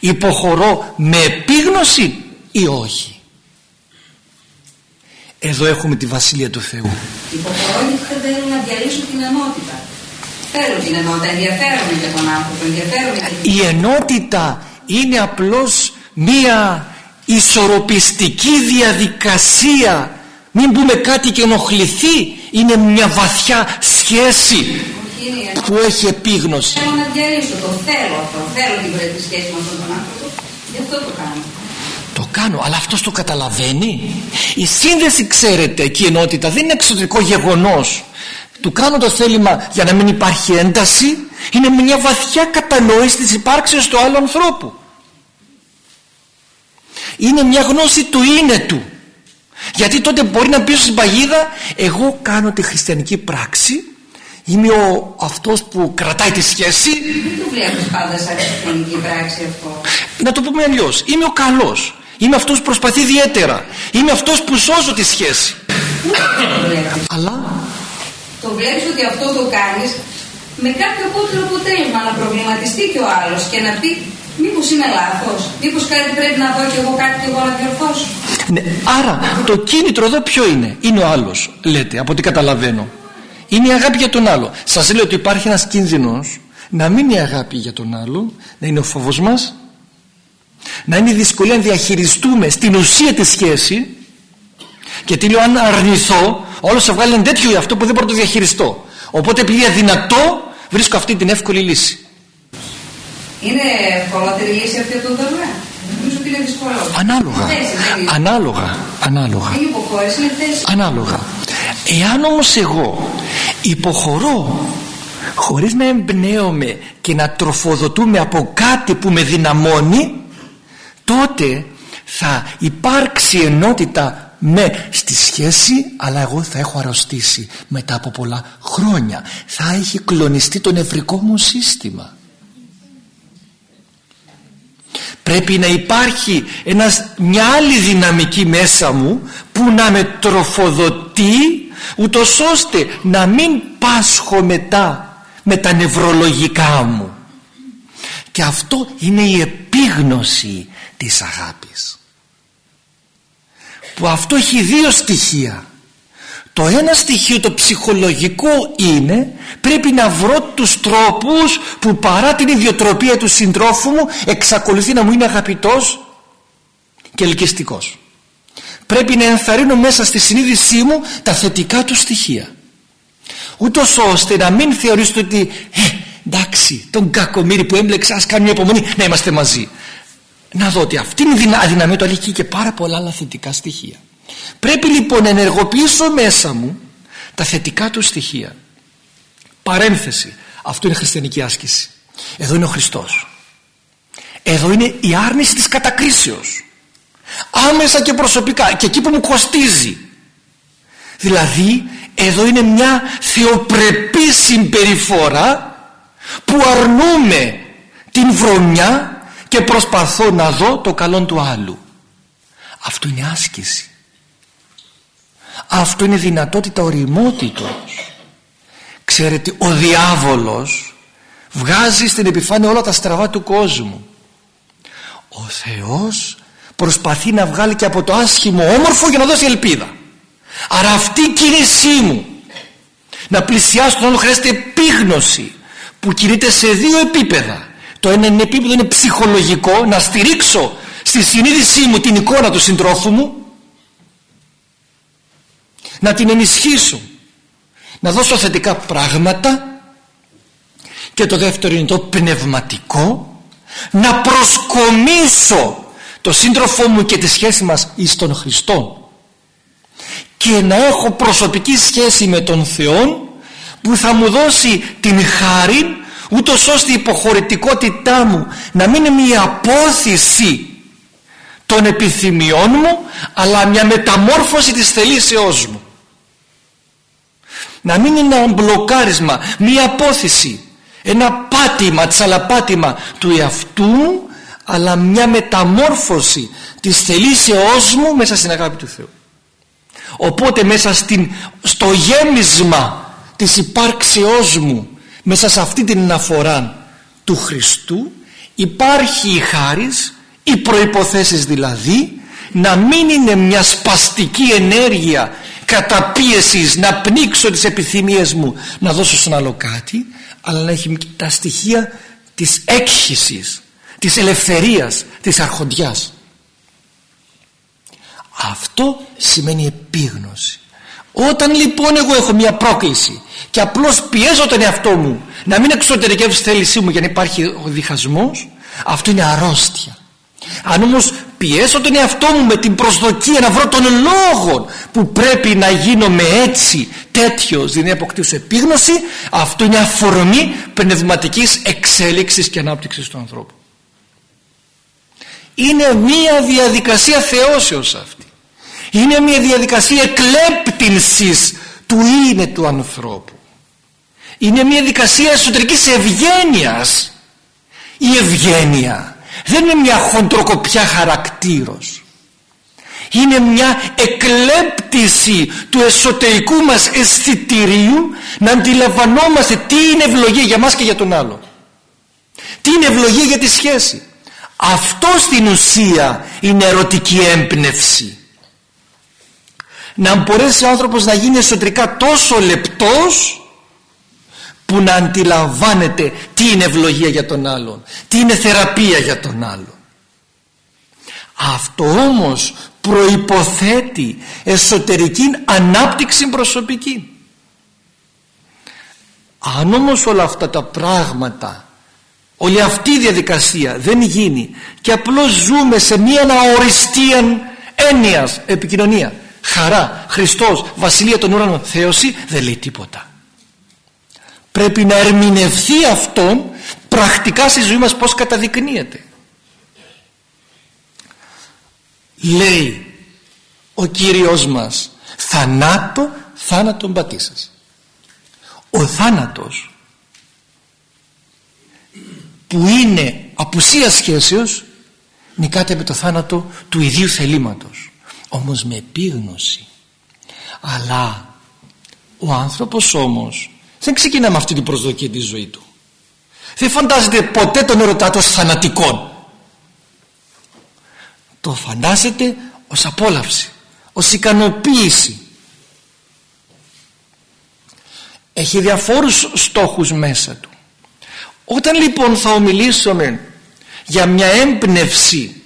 Υποχωρώ με επίγνωση ή όχι; Εδώ έχουμε τη Βασιλεία του Θεού. Υποχωρώ γιατί θέλω να διαλύσω την ενότητα. Θέλω την ενότητα ενδιαφέρομαι για τον άνθρωπο ενδιαφέρομαι η ενότητα είναι απλώς μία ισορροπιστική διαδικασία. Μην πούμε κάτι και ενοχληθεί είναι μια βαθιά σχέση που έχει επίγνωση. Θέλω να διαλύσω το θέλω αυτό θέλω την πρώτη σχέση με αυτόν τον άνθρωπο. Γι' αυτό το κάνω. Το κάνω αλλά αυτός το καταλαβαίνει. Η σύνδεση ξέρετε και η ενότητα δεν είναι εξωτερικό γεγονός. Του κάνω το θέλημα για να μην υπάρχει ένταση. Είναι μια βαθιά κατανόηση της υπάρξεως του άλλου ανθρώπου. Είναι μια γνώση του είναι του γιατί τότε μπορεί να πεις στην παγίδα εγώ κάνω τη χριστιανική πράξη είμαι ο, αυτός που κρατάει τη σχέση δεν το βλέπεις πάντα σαν χριστιανική πράξη αυτό. Να το πούμε αλλιώς. είμαι ο καλός. Είμαι αυτός που προσπαθεί ιδιαίτερα. Είμαι αυτός που σώζω τη σχέση. Αλλά το βλέπεις ότι αυτό το κάνεις με κάποιο απότερο αποτέλεσμα να προβληματιστεί και ο άλλος και να πει Μήπως είμαι λάθος, μήπως κάτι πρέπει να δω και εγώ κάτι και εγώ να διορθώσω; Ναι, άρα το κίνητρο εδώ ποιο είναι; Είναι ο άλλος, λέτε, από ό,τι καταλαβαίνω. Είναι η αγάπη για τον άλλο. Σας λέω ότι υπάρχει ένας κίνδυνος να μην είναι η αγάπη για τον άλλο, να είναι ο φόβος μας, να είναι η δυσκολία να διαχειριστούμε στην ουσία τη σχέση και τι λέω αν αρνηθώ όλος σε βγάλει τέτοιο αυτό που δεν μπορώ να το διαχειριστώ οπότε επειδή αδυνατό βρίσκω αυτή την εύκολη λύση είναι ευκολότερη λύση αυτή από τον δωρεά νομίζω ότι είναι δυσκολότερο ανάλογα. Ανάλογα. Ανάλογα. Είναι υποχώρηση είναι θέση. Ανάλογα. Εάν όμως εγώ υποχωρώ χωρίς να εμπνέομαι και να τροφοδοτούμε από κάτι που με δυναμώνει τότε θα υπάρξει ενότητα με στη σχέση αλλά εγώ θα έχω αρρωστήσει μετά από πολλά χρόνια. Θα έχει κλονιστεί το νευρικό μου σύστημα πρέπει να υπάρχει ένας, μια άλλη δυναμική μέσα μου που να με τροφοδοτεί ούτως ώστε να μην πάσχω μετά με τα νευρολογικά μου. Και αυτό είναι η επίγνωση της αγάπης. Που αυτό έχει δύο στοιχεία το ένα στοιχείο το ψυχολογικό είναι πρέπει να βρω τους τρόπους που παρά την ιδιοτροπία του συντρόφου μου εξακολουθεί να μου είναι αγαπητός και ελκυστικός. Πρέπει να ενθαρρύνω μέσα στη συνείδησή μου τα θετικά του στοιχεία. Ούτως ώστε να μην θεωρήσετε ότι ε, εντάξει τον κακομύρι που έμπλεξε ας κάνει μια υπομονή να είμαστε μαζί να δω ότι αυτή είναι η αδυναμία του έχει και πάρα πολλά άλλα θετικά στοιχεία πρέπει λοιπόν να ενεργοποιήσω μέσα μου τα θετικά του στοιχεία. Παρένθεση. Αυτό είναι χριστιανική άσκηση. Εδώ είναι ο Χριστός. Εδώ είναι η άρνηση της κατακρίσεως. Άμεσα και προσωπικά. Και εκεί που μου κοστίζει. Δηλαδή εδώ είναι μια θεοπρεπή συμπεριφορά που αρνούμε την βρωμιά και προσπαθώ να δω το καλό του άλλου. Αυτό είναι άσκηση αυτό είναι δυνατότητα οριμότητος. Ξέρετε ο διάβολος βγάζει στην επιφάνεια όλα τα στραβά του κόσμου. Ο Θεός προσπαθεί να βγάλει και από το άσχημο όμορφο για να δώσει ελπίδα. Άρα αυτή η κίνησή μου να πλησιάσω τον άλλο χρειάζεται επίγνωση που κινείται σε δύο επίπεδα. Το ένα είναι επίπεδο είναι ψυχολογικό να στηρίξω στη συνείδησή μου την εικόνα του συντρόφου μου να την ενισχύσω. Να δώσω θετικά πράγματα. Και το δεύτερο είναι το πνευματικό. Να προσκομίσω το σύντροφό μου και τη σχέση μας εις τον Χριστό και να έχω προσωπική σχέση με τον Θεό που θα μου δώσει την χάρη ούτως ώστε η υποχωρητικότητά μου να μην είναι μια απόθυση των επιθυμιών μου αλλά μια μεταμόρφωση της θελήσεώς μου να μην είναι ένα μπλοκάρισμα μια απόθυση ένα πάτημα, τσαλαπάτημα του εαυτού μου αλλά μια μεταμόρφωση της θελήσεώς μου μέσα στην αγάπη του Θεού. Οπότε μέσα στην, στο γέμισμα της υπάρξεώς μου μέσα σε αυτή την αναφορά του Χριστού υπάρχει η χάρις οι προϋποθέσεις δηλαδή να μην είναι μια σπαστική ενέργεια καταπίεσης να πνίξω τις επιθυμίες μου. Να δώσω στον άλλο κάτι αλλά να έχει τα στοιχεία της έκχυσης της ελευθερίας της αρχοντιάς. Αυτό σημαίνει επίγνωση. Όταν λοιπόν εγώ έχω μια πρόκληση και απλώς πιέζω τον εαυτό μου να μην εξωτερικεύσει τη θέλησή μου για να υπάρχει ο διχασμός αυτό είναι αρρώστια. Αν όμως πιέσω τον εαυτό μου με την προσδοκία να βρω τον λόγο που πρέπει να γίνω με έτσι τέτοιος. Δηλαδή αποκτήσω επίγνωση. Αυτό είναι αφορμή πνευματικής εξέλιξης και ανάπτυξης του ανθρώπου. Είναι μία διαδικασία θεώσεως αυτή. Είναι μια διαδικασία εκλέπτυνσης του είναι του ανθρώπου. Είναι μια διαδικασία εσωτερικής ευγένειας. Η ευγένεια δεν είναι μια χοντροκοπιά χαρακτήρος. Είναι μια εκλέπτηση του εσωτερικού μας αισθητηρίου να αντιλαμβανόμαστε τι είναι ευλογία για μας και για τον άλλο τι είναι ευλογία για τη σχέση. Αυτό στην ουσία είναι ερωτική έμπνευση. Να μπορέσει ο άνθρωπος να γίνει εσωτερικά τόσο λεπτός που να αντιλαμβάνεται τι είναι ευλογία για τον άλλον τι είναι θεραπεία για τον άλλον. Αυτό όμως προϋποθέτει εσωτερική ανάπτυξη προσωπική. Αν όμως όλα αυτά τα πράγματα όλη αυτή η διαδικασία δεν γίνει και απλώς ζούμε σε μία αοριστία έννοιας επικοινωνία χαρά, Χριστός, Βασιλεία των ουρανών θέωση δεν λέει τίποτα πρέπει να ερμηνευθεί αυτό πρακτικά στη ζωή μας πως καταδεικνύεται. Λέει ο Κύριος μας θανάτω θάνατον πατήσας ο θάνατος που είναι απουσία σχέσεως νικάται με το θάνατο του ιδίου θελήματος. Όμως με επίγνωση. Αλλά ο άνθρωπος όμως δεν ξεκινά με αυτή την προσδοκία τη ζωή του. Δεν φαντάζεται ποτέ τον ερωτά των θανατικών το φαντάζεται ως απόλαυση ως ικανοποίηση. Έχει διαφόρους στόχους μέσα του. Όταν λοιπόν θα ομιλήσουμε για μια έμπνευση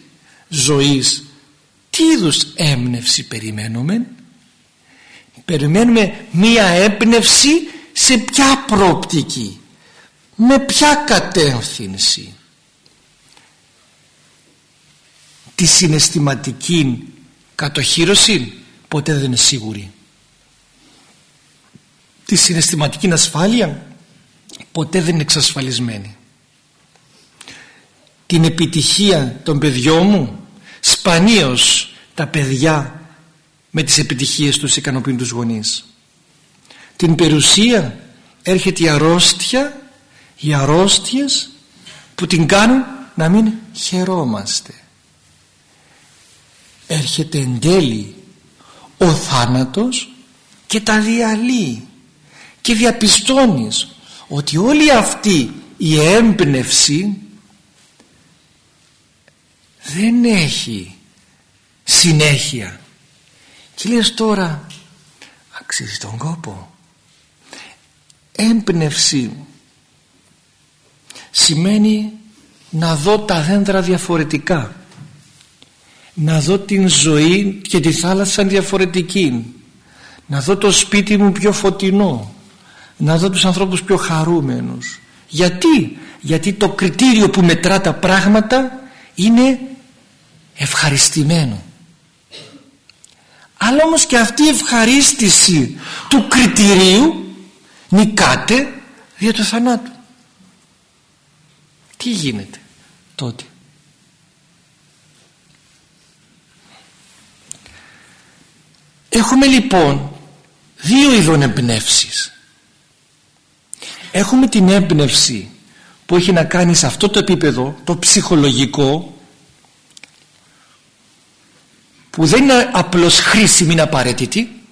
ζωής τι είδους έμπνευση περιμένουμε; Περιμένουμε μια έμπνευση σε ποια πρόπτικη με ποια κατεύθυνση τη συναισθηματική κατοχύρωση ποτέ δεν είναι σίγουρη. Τη συναισθηματική ασφάλεια ποτέ δεν είναι εξασφαλισμένη. Την επιτυχία των παιδιών μου σπανίως τα παιδιά με τις επιτυχίες τους ικανοποιούν τους γονείς την περιουσία έρχεται η αρρώστια οι αρρώστιες που την κάνουν να μην χαιρόμαστε. Έρχεται εν τέλει ο θάνατος και τα διαλύει και διαπιστώνεις ότι όλη αυτή η έμπνευση δεν έχει συνέχεια. Και λες τώρα αξίζει τον κόπο έμπνευση σημαίνει να δω τα δέντρα διαφορετικά να δω την ζωή και τη θάλασσα διαφορετική να δω το σπίτι μου πιο φωτεινό να δω τους ανθρώπους πιο χαρούμενους. Γιατί; Γιατί το κριτήριο που μετρά τα πράγματα είναι ευχαριστημένο. Αλλά όμως και αυτή η ευχαρίστηση του κριτηρίου νικάται δια του θανάτου. Τι γίνεται τότε; Έχουμε λοιπόν δύο ειδών εμπνεύσεις. Έχουμε την έμπνευση που έχει να κάνει σε αυτό το επίπεδο το ψυχολογικό που δεν είναι απλώς χρήσιμη είναι απαραίτητη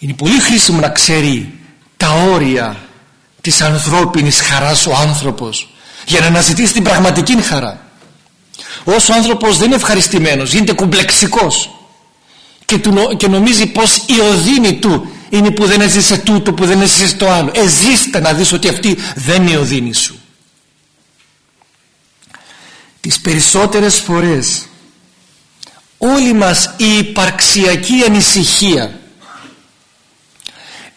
είναι πολύ χρήσιμο να ξέρει τα όρια της ανθρώπινης χαράς ο άνθρωπος για να αναζητήσει την πραγματική χαρά. Όσο ο άνθρωπος δεν είναι ευχαριστημένος γίνεται κουμπλεξικός και, του, και νομίζει πως η οδύνη του είναι που δεν έζησε τούτο που δεν έζησε το άλλο. Εζήστε να δεις ότι αυτή δεν είναι η οδύνη σου. Τις περισσότερες φορές όλη μας η υπαρξιακή ανησυχία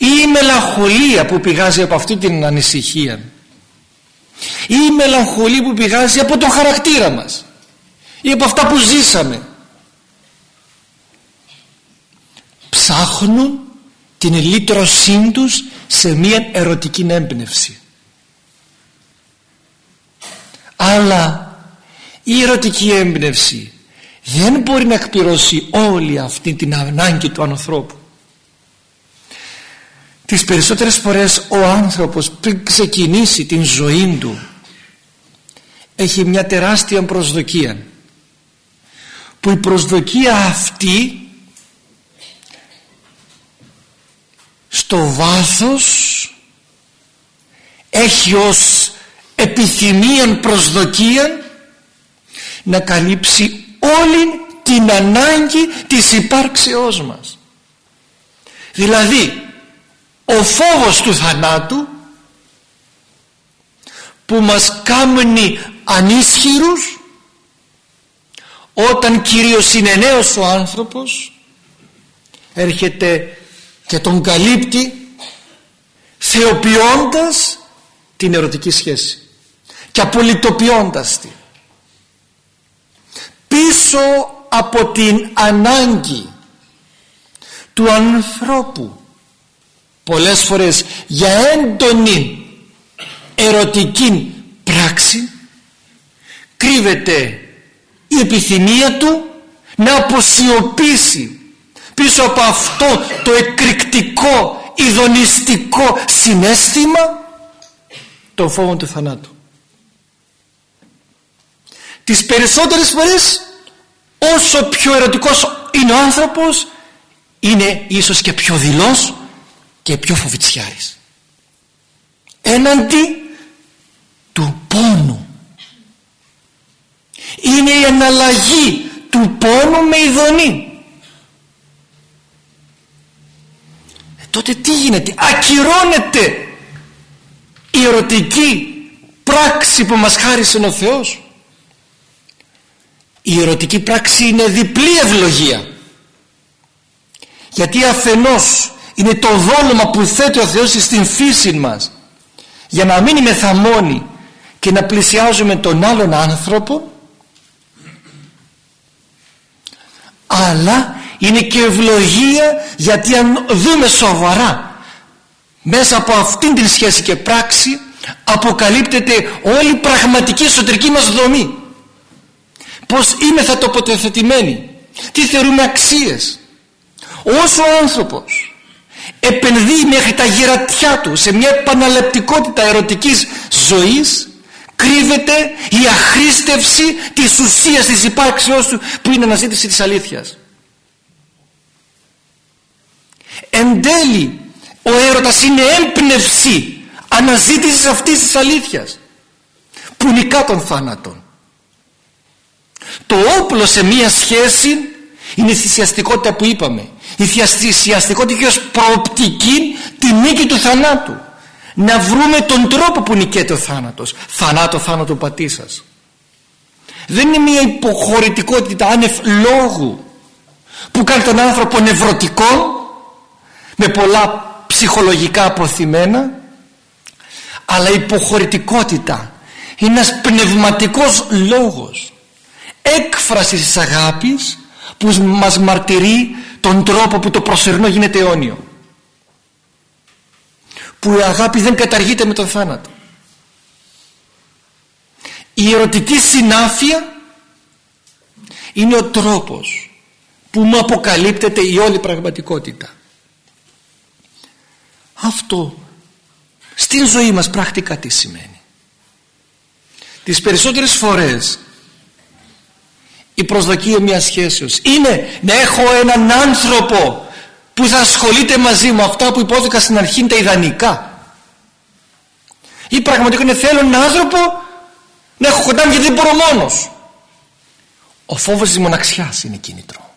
ή η μελαγχολία που πηγάζει από αυτή την ανησυχία. Ή η μελαγχολία που πηγάζει από τον χαρακτήρα μας. Ή από αυτά που ζήσαμε. Ψάχνουν την ελίτρωσή τους σε μια ερωτική έμπνευση. Αλλά η ερωτική έμπνευση δεν μπορεί να εκπληρώσει όλη αυτή την ανάγκη του ανθρώπου τις περισσότερες φορές ο άνθρωπος πριν ξεκινήσει την ζωή του έχει μια τεράστια προσδοκία που η προσδοκία αυτή στο βάθος έχει ως επιθυμία προσδοκία να καλύψει όλη τη την ανάγκη της υπάρξεώς μας. Δηλαδή ο φόβος του θανάτου που μας κάνει ανίσχυρους όταν κυρίως είναι νέος ο άνθρωπος έρχεται και τον καλύπτει θεοποιώντας την ερωτική σχέση και απολυτοποιώντας τη πίσω από την ανάγκη του ανθρώπου πολλές φορές για έντονη ερωτική πράξη κρύβεται η επιθυμία του να αποσιωπήσει πίσω από αυτό το εκρηκτικό ειδονιστικό συνέστημα των φόβων του θανάτου. Τις περισσότερες φορές όσο πιο ερωτικός είναι ο άνθρωπος είναι ίσως και πιο δηλός και πιο φοβητσιάρης. Έναντι του πόνου. Είναι η αναλλαγή του πόνου με ειδονή. Ε, τότε τι γίνεται; Ακυρώνεται η ερωτική πράξη που μας χάρισε ο Θεός. Η ερωτική πράξη είναι διπλή ευλογία. Γιατί αφενός είναι το δόλωμα που θέτει ο Θεός στην φύση μας. Για να μην είμαι μόνοι και να πλησιάζουμε τον άλλον άνθρωπο αλλά είναι και ευλογία γιατί αν δούμε σοβαρά μέσα από αυτήν την σχέση και πράξη αποκαλύπτεται όλη η πραγματική εσωτερική μας δομή. Πως είμαι θα τοποθετημένοι τι θεωρούμε αξίες. Όσο ο άνθρωπος επενδύει μέχρι τα γερατιά του σε μια επαναλεπτικότητα ερωτικής ζωής κρύβεται η αχρήστευση της ουσίας της υπάρξεώς του που είναι αναζήτηση της αλήθειας. Εν τέλει ο έρωτας είναι έμπνευση αναζήτησης αυτής της αλήθειας που νικά των θάνατων το όπλο σε μία σχέση είναι η θυσιαστικότητα που είπαμε η θυσιαστικότητα ως προοπτική τη νίκη του θανάτου. Να βρούμε τον τρόπο που νικέται ο θάνατος. Θανάτο θάνατο πατή σας. Δεν είναι μια υποχωρητικότητα άνευ λόγου που κάνει τον άνθρωπο νευρωτικό με πολλά ψυχολογικά αποθυμένα αλλά υποχωρητικότητα είναι ένας πνευματικός λόγος έκφρασης της αγάπης που μας μαρτυρεί τον τρόπο που το προσερνό γίνεται αιώνιο. Που η αγάπη δεν καταργείται με τον θάνατο. Η ερωτική συνάφεια είναι ο τρόπος που μου αποκαλύπτεται η όλη πραγματικότητα. Αυτό στην ζωή μας πρακτικά τι σημαίνει. Τις περισσότερες φορές η προσδοκία μιας σχέσεως. Είναι να έχω έναν άνθρωπο που θα ασχολείται μαζί μου. Αυτά που υπόθηκα στην αρχή είναι τα ιδανικά. Ή πραγματικά είναι θέλω έναν άνθρωπο να έχω κοντά μου γιατί δεν μπορώ μόνος. Ο φόβος της μοναξιάς είναι κίνητρο.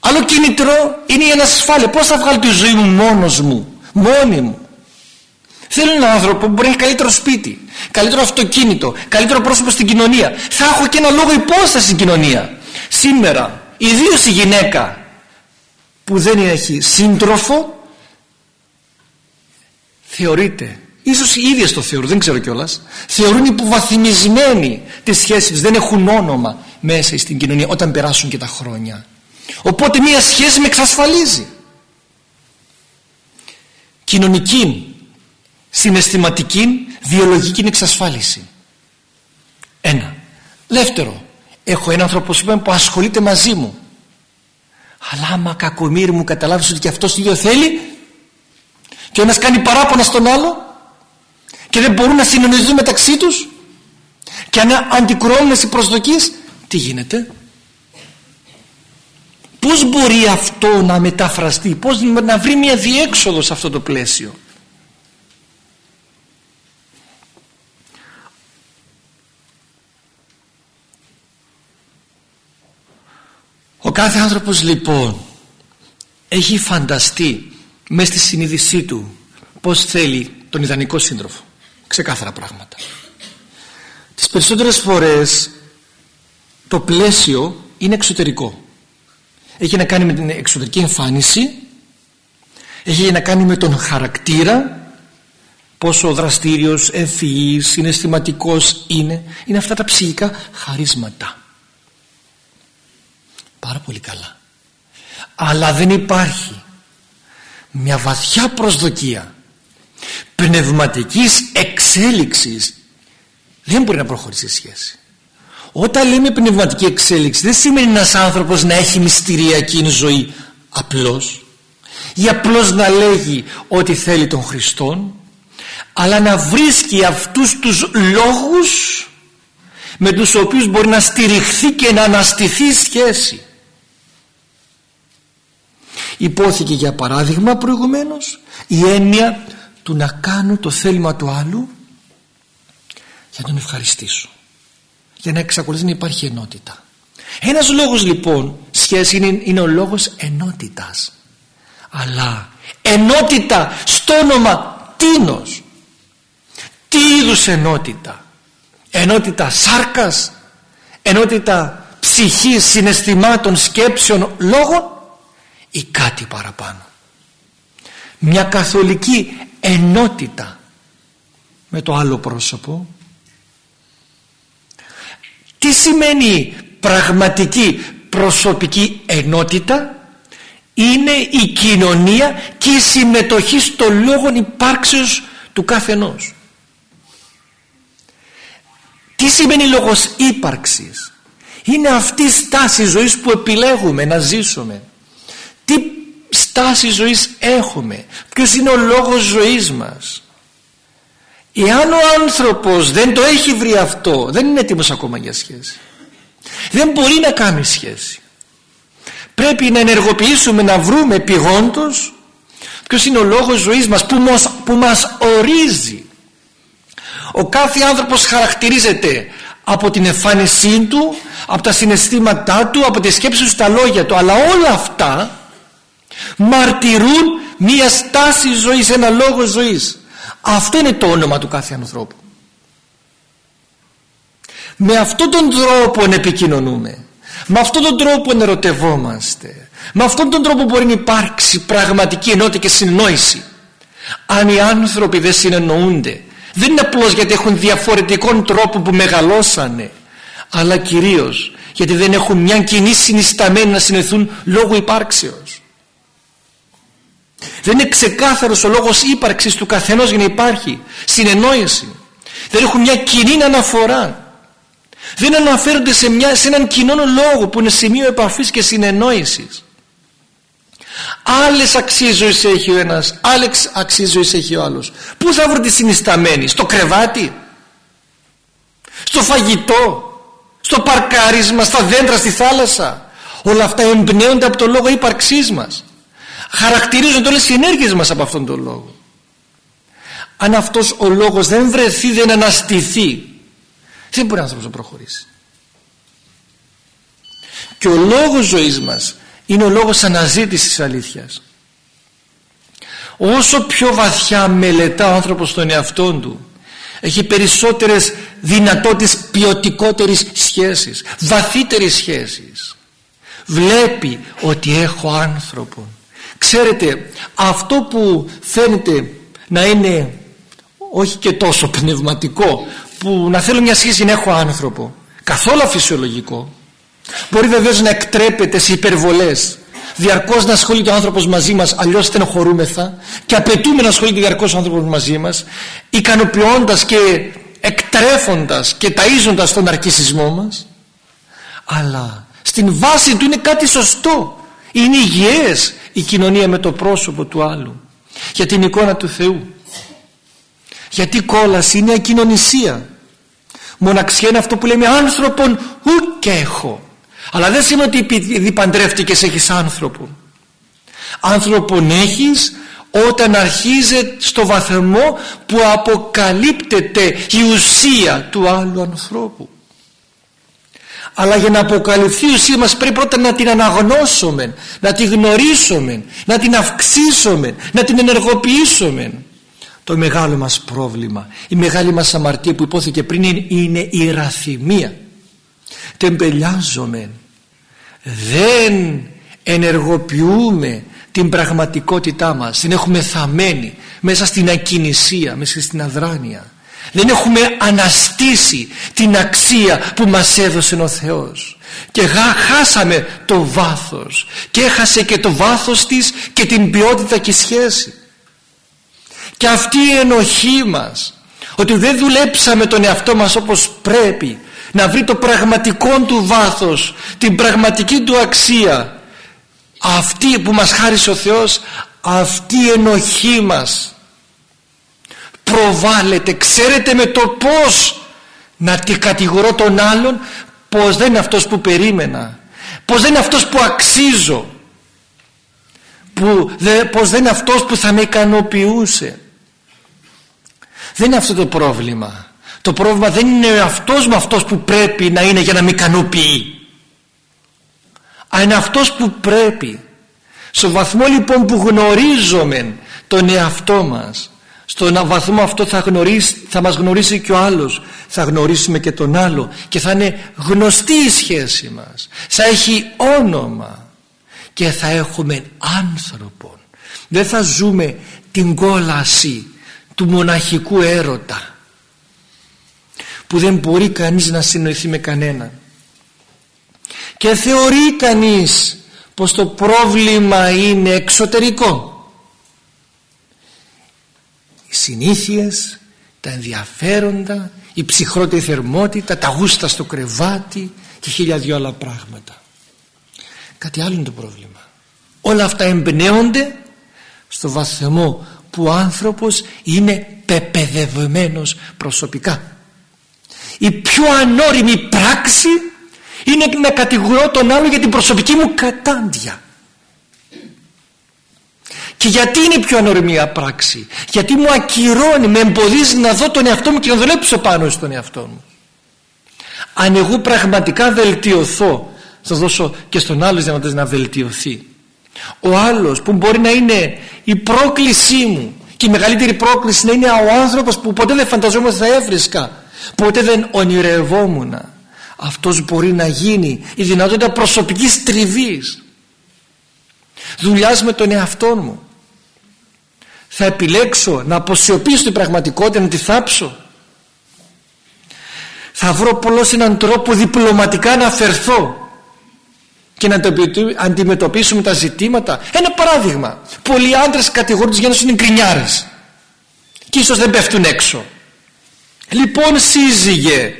Άλλο κίνητρο είναι η ανασφάλεια. Πως θα βγάλω τη ζωή μου μόνος μου μόνη μου Θέλω έναν άνθρωπο που μπορεί να έχει καλύτερο σπίτι, καλύτερο αυτοκίνητο, καλύτερο πρόσωπο στην κοινωνία. Θα έχω και ένα λόγο υπόσταση στην κοινωνία. Σήμερα, ιδίως η γυναίκα που δεν έχει σύντροφο, θεωρείται, ίσως οι ίδιες το θεωρούν, δεν ξέρω κιόλας, θεωρούν υποβαθμισμένοι τις σχέσεις, δεν έχουν όνομα μέσα στην κοινωνία όταν περάσουν και τα χρόνια. Οπότε μία σχέση με εξασφαλίζει. Κοινωνική συναισθηματική βιολογική εξασφάλιση. Ένα. Δεύτερο έχω έναν άνθρωπο που ασχολείται μαζί μου. Αλλά άμα κακομύρι μου καταλάβεις ότι και αυτός το ίδιο θέλει και ο ένας κάνει παράπονα στον άλλο και δεν μπορούν να συνεννοηθούν μεταξύ τους και αν αντικρουώνουν οι προσδοκίες τι γίνεται; Πως μπορεί αυτό να μεταφραστεί; Πως να βρει μια διέξοδο σε αυτό το πλαίσιο; Κάθε άνθρωπος λοιπόν έχει φανταστεί μέσα στη συνείδησή του πως θέλει τον ιδανικό σύντροφο. Ξεκάθαρα πράγματα. Τις περισσότερες φορές το πλαίσιο είναι εξωτερικό. Έχει να κάνει με την εξωτερική εμφάνιση έχει να κάνει με τον χαρακτήρα πόσο δραστήριος, ευφυής, συναισθηματικός είναι. Είναι αυτά τα ψυχικά χαρίσματα πάρα πολύ καλά. Αλλά δεν υπάρχει μια βαθιά προσδοκία πνευματικής εξέλιξης. Δεν μπορεί να προχωρήσει σχέση. Όταν λέμε πνευματική εξέλιξη δεν σημαίνει ένας άνθρωπος να έχει μυστηριακή ζωή απλώς ή απλώς να λέγει ότι θέλει τον Χριστόν αλλά να βρίσκει αυτούς τους λόγους με τους οποίους μπορεί να στηριχθεί και να αναστηθεί σχέση υπόθηκε για παράδειγμα προηγουμένως η έννοια του να κάνω το θέλημα του άλλου για να τον ευχαριστήσω για να εξακολουθεί να υπάρχει ενότητα. Ένας λόγος λοιπόν σχέση είναι, είναι ο λόγος ενότητας. Αλλά ενότητα στο όνομα τίνος. Τι είδους ενότητα; Ενότητα σάρκας ενότητα ψυχής, συναισθημάτων, σκέψεων, λόγων; Ή κάτι παραπάνω. Μια καθολική ενότητα με το άλλο πρόσωπο. Τι σημαίνει πραγματική προσωπική ενότητα; Είναι η κοινωνία και η συμμετοχή στο λόγο υπάρξεως του καθενός τι σημαίνει λόγος ύπαρξης; Είναι αυτή η στάση ζωής που επιλέγουμε να ζήσουμε τι στάση ζωής έχουμε; Ποιος είναι ο λόγος ζωής μας; Εάν ο άνθρωπος δεν το έχει βρει αυτό δεν είναι έτοιμος ακόμα για σχέση. Δεν μπορεί να κάνει σχέση. Πρέπει να ενεργοποιήσουμε να βρούμε πηγόντως ποιος είναι ο λόγος ζωής μας που μας, που μας ορίζει. Ο κάθε άνθρωπος χαρακτηρίζεται από την εμφάνισή του από τα συναισθήματά του από τις σκέψεις του, τα λόγια του αλλά όλα αυτά μαρτυρούν μία στάση ζωής ένα λόγο ζωής. Αυτό είναι το όνομα του κάθε ανθρώπου. Με αυτόν τον τρόπο επικοινωνούμε. Με αυτόν τον τρόπο ερωτευόμαστε. Με αυτόν τον τρόπο μπορεί να υπάρξει πραγματική ενότητα και συνεννόηση. Αν οι άνθρωποι δεν συνεννοούνται δεν είναι απλώς γιατί έχουν διαφορετικό τρόπο που μεγαλώσανε αλλά κυρίως γιατί δεν έχουν μια κοινή συνισταμένη να συνεθούν λόγω υπάρξεως δεν είναι ξεκάθαρος ο λόγος ύπαρξης του καθενός για να υπάρχει συνεννόηση. Δεν έχουν μια κοινή αναφορά. Δεν αναφέρονται σε, μια, σε έναν κοινό λόγο που είναι σημείο επαφής και συνεννόησης. Άλλες αξίες ζωής έχει ο ένας άλλες αξίες ζωής έχει ο άλλος. Πού θα βρω τη συνισταμένη στο κρεβάτι στο φαγητό στο παρκάρισμα στα δέντρα στη θάλασσα. Όλα αυτά εμπνέονται από το λόγο ύπαρξής μας χαρακτηρίζονται όλες οι ενέργειες μας από αυτόν τον λόγο. Αν αυτός ο λόγος δεν βρεθεί δεν αναστηθεί δεν μπορεί ο άνθρωπος να προχωρήσει. Και ο λόγος ζωής μας είναι ο λόγος αναζήτησης αλήθειας. Όσο πιο βαθιά μελετά ο άνθρωπος τον εαυτό του έχει περισσότερες δυνατότητες ποιοτικότερης σχέσης βαθύτερης σχέσης. Βλέπει ότι έχω άνθρωπο ξέρετε αυτό που φαίνεται να είναι όχι και τόσο πνευματικό που να θέλω μια σχέση να έχω άνθρωπο καθόλου φυσιολογικό μπορεί βεβαίως να εκτρέπεται σε υπερβολές. Διαρκώς να ασχολείται ο άνθρωπος μαζί μας αλλιώς στενοχωρούμεθα και απαιτούμε να ασχολείται διαρκώς ο άνθρωπος μαζί μας ικανοποιώντας και εκτρέφοντας και ταΐζοντας τον αρκισισμό μας. Αλλά στην βάση του είναι κάτι σωστό είναι υγιές η κοινωνία με το πρόσωπο του άλλου για την εικόνα του Θεού. Γιατί κόλαση είναι ακοινωνισία μοναξιά είναι αυτό που λέμε άνθρωπον ου και έχω αλλά δεν σημαίνει ότι επειδή παντρεύτηκες έχεις άνθρωπο. Άνθρωπον έχεις όταν αρχίζει στο βαθμό που αποκαλύπτεται η ουσία του άλλου ανθρώπου αλλά για να αποκαλυφθεί η ουσία μας πρέπει πρώτα να την αναγνώσουμε να την γνωρίσουμε να την αυξήσουμε να την ενεργοποιήσουμε το μεγάλο μας πρόβλημα η μεγάλη μας αμαρτία που υπόθηκε πριν είναι η ραθυμία. Τεμπελιάζομαι δεν ενεργοποιούμε την πραγματικότητά μας. Την έχουμε θαμένη μέσα στην ακινησία μέσα στην αδράνεια δεν έχουμε αναστήσει την αξία που μας έδωσε ο Θεός. Και χάσαμε το βάθος. Και έχασε και το βάθος της και την ποιότητα και σχέση. Και αυτή η ενοχή μας ότι δεν δουλέψαμε τον εαυτό μας όπως πρέπει να βρει το πραγματικό του βάθος την πραγματική του αξία αυτή που μας χάρισε ο Θεός αυτή η ενοχή μας προβάλλεται. Ξέρετε με το πως να τη κατηγορώ τον άλλον πως δεν είναι αυτός που περίμενα πως δεν είναι αυτός που αξίζω που, δε, πως δεν είναι αυτός που θα με ικανοποιούσε. Δεν είναι αυτό το πρόβλημα. Το πρόβλημα δεν είναι αυτός με αυτός που πρέπει να είναι για να με ικανοποιεί. Αλλά είναι αυτός που πρέπει. Στο βαθμό λοιπόν που γνωρίζουμε τον εαυτό μας στον βαθμό αυτό θα, γνωρίσει, θα μας γνωρίσει και ο άλλος. Θα γνωρίσουμε και τον άλλο. Και θα είναι γνωστή η σχέση μας. Θα έχει όνομα. Και θα έχουμε άνθρωπο δεν θα ζούμε την κόλαση του μοναχικού έρωτα που δεν μπορεί κανείς να συνοηθεί με κανέναν. Και θεωρεί κανείς πως το πρόβλημα είναι εξωτερικό. οι συνήθειες τα ενδιαφέροντα η ψυχρότερη θερμότητα τα γούστα στο κρεβάτι και χίλια δυο άλλα πράγματα. Κάτι άλλο είναι το πρόβλημα. Όλα αυτά εμπνέονται στο βαθμό που ο άνθρωπος είναι πεπαιδευμένος προσωπικά. Η πιο ανώριμη πράξη είναι να κατηγορώ τον άλλο για την προσωπική μου κατάντια και γιατί είναι πιο ανορμία πράξη; Γιατί μου ακυρώνει, με εμποδίζει να δω τον εαυτό μου και να δουλέψω πάνω στον εαυτό μου. Αν εγώ πραγματικά βελτιωθώ θα δώσω και στον άλλος δυνατές να βελτιωθεί. Ο άλλος που μπορεί να είναι η πρόκλησή μου και η μεγαλύτερη πρόκληση να είναι ο άνθρωπος που ποτέ δεν φανταζόμαστε θα έβρισκα ποτέ δεν ονειρευόμουν αυτός μπορεί να γίνει η δυνατότητα προσωπικής τριβής. Δουλειάς με τον εαυτό μου θα επιλέξω να αποσιωπήσω την πραγματικότητα να τη θάψω. Θα βρω πολλός έναν τρόπο διπλωματικά να αφαιρθώ και να αντιμετωπίσουμε τα ζητήματα. Ένα παράδειγμα. Πολλοί άντρες κατηγορούν τους γένους είναι γκρινιάρες και ίσως δεν πέφτουν έξω. Λοιπόν σύζυγε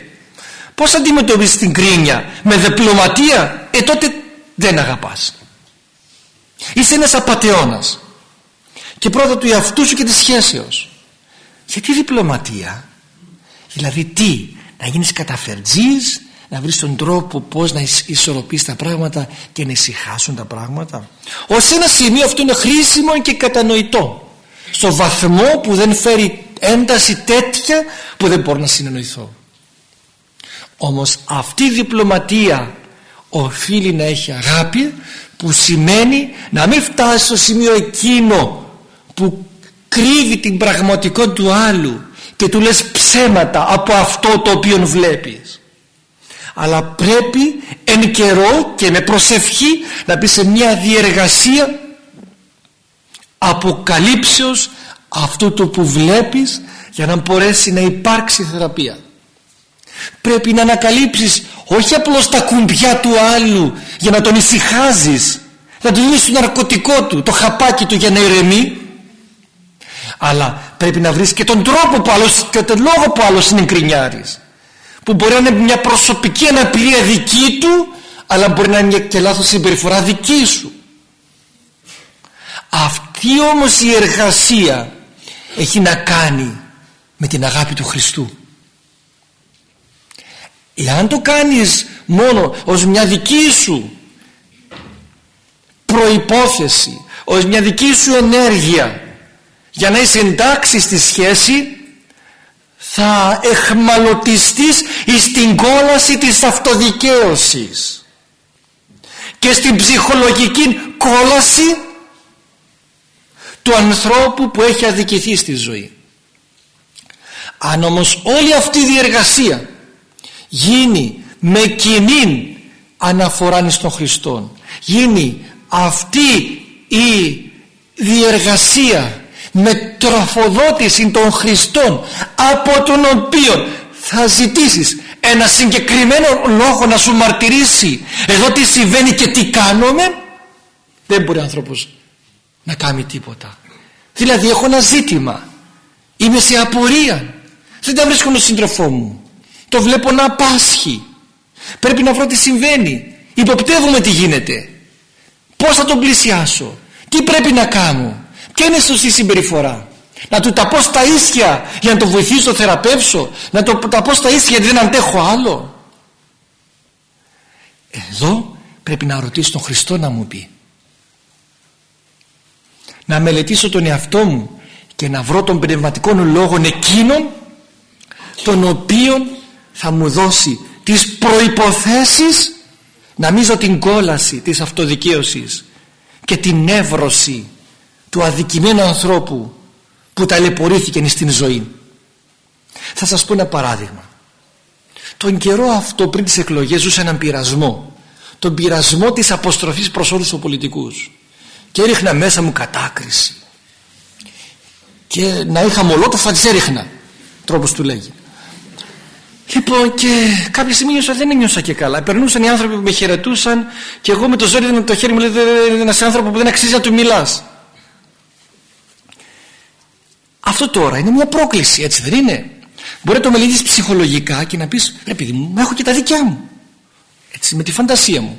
πως αντιμετωπίζεις την κρίνια με διπλωματία; Ε τότε δεν αγαπάς. Είσαι ένας απατεώνας και πρώτα του εαυτού σου και της σχέσεως. Γιατί διπλωματία; Δηλαδή τι να γίνεις καταφερτζής να βρεις τον τρόπο πως να ισορροπείς τα πράγματα και να ησυχάσουν τα πράγματα; Ως ένα σημείο αυτό είναι χρήσιμο και κατανοητό. Στο βαθμό που δεν φέρει ένταση τέτοια που δεν μπορώ να συνεννοηθώ. Όμως αυτή η διπλωματία οφείλει να έχει αγάπη που σημαίνει να μην φτάσει στο σημείο εκείνο που κρύβει την πραγματικότητα του άλλου και του λες ψέματα από αυτό το οποίο βλέπεις. Αλλά πρέπει εν καιρό και με προσευχή να μπει σε μια διεργασία αποκαλύψεως αυτού το που βλέπεις για να μπορέσει να υπάρξει θεραπεία. Πρέπει να ανακαλύψεις όχι απλώς τα κουμπιά του άλλου για να τον ησυχάζεις να του δίνεις το ναρκωτικό του το χαπάκι του για να ηρεμεί αλλά πρέπει να βρεις και τον τρόπο που άλλος και τον λόγο που άλλος είναι κρινιάρης που μπορεί να είναι μια προσωπική αναπηρία δική του αλλά μπορεί να είναι και λάθος συμπεριφορά δική σου. Αυτή όμως η εργασία έχει να κάνει με την αγάπη του Χριστού. Εάν το κάνεις μόνο ως μια δική σου προϋπόθεση ως μια δική σου ενέργεια για να είσαι εντάξει στη σχέση θα εχμαλωτιστείς στην κόλαση της αυτοδικαίωσης. Και στην ψυχολογική κόλαση του ανθρώπου που έχει αδικηθεί στη ζωή. Αν όμως όλη αυτή η διεργασία γίνει με κοινή αναφορά στον Χριστό γίνει αυτή η διεργασία με τροφοδότηση των Χριστών από τον οποίο θα ζητήσεις ένα συγκεκριμένο λόγο να σου μαρτυρήσει. Εδώ τι συμβαίνει και τι κάνουμε. Δεν μπορεί ο άνθρωπος να κάνει τίποτα. Δηλαδή έχω ένα ζήτημα. Είμαι σε απορία. Δεν τα βρίσκω τον σύντροφό μου. Το βλέπω να πάσχει. Πρέπει να βρω τι συμβαίνει. Υποπτεύουμε τι γίνεται. Πως θα τον πλησιάσω. Τι πρέπει να κάνω ποια είναι η σωστή συμπεριφορά. Να του τα πω στα ίσια για να το βοηθήσω, το θεραπεύσω. Να το τα πω στα ίσια γιατί δεν αντέχω άλλο. Εδώ πρέπει να ρωτήσω τον Χριστό να μου πει. Να μελετήσω τον εαυτό μου και να βρω τον πνευματικό λόγο εκείνον τον οποίον θα μου δώσει τις προϋποθέσεις να μίζω την κόλαση της αυτοδικαίωσης και την έβρωση του αδικημένου ανθρώπου που ταλαιπωρήθηκε στην ζωή. Θα σας πω ένα παράδειγμα. Τον καιρό αυτό πριν τις εκλογές ζούσε έναν πειρασμό. Τον πειρασμό της αποστροφής προς όλους τους πολιτικούς. Και έριχνα μέσα μου κατάκριση. Και να είχα μολότοφα τις έριχνα. Τρόπος του λέγει. Λοιπόν και κάποια στιγμή νιώσα, δεν ένιωσα και καλά. Περνούσαν οι άνθρωποι που με χαιρετούσαν και εγώ με το ζόρι με το χέρι μου λέει είναι ένας άνθρωπος που δεν αξίζει να του μιλάς. Αυτό τώρα είναι μια πρόκληση έτσι δεν είναι; Μπορεί να το μελετήσεις ψυχολογικά και να πεις ρε παιδί μου έχω και τα δικιά μου. Έτσι με τη φαντασία μου.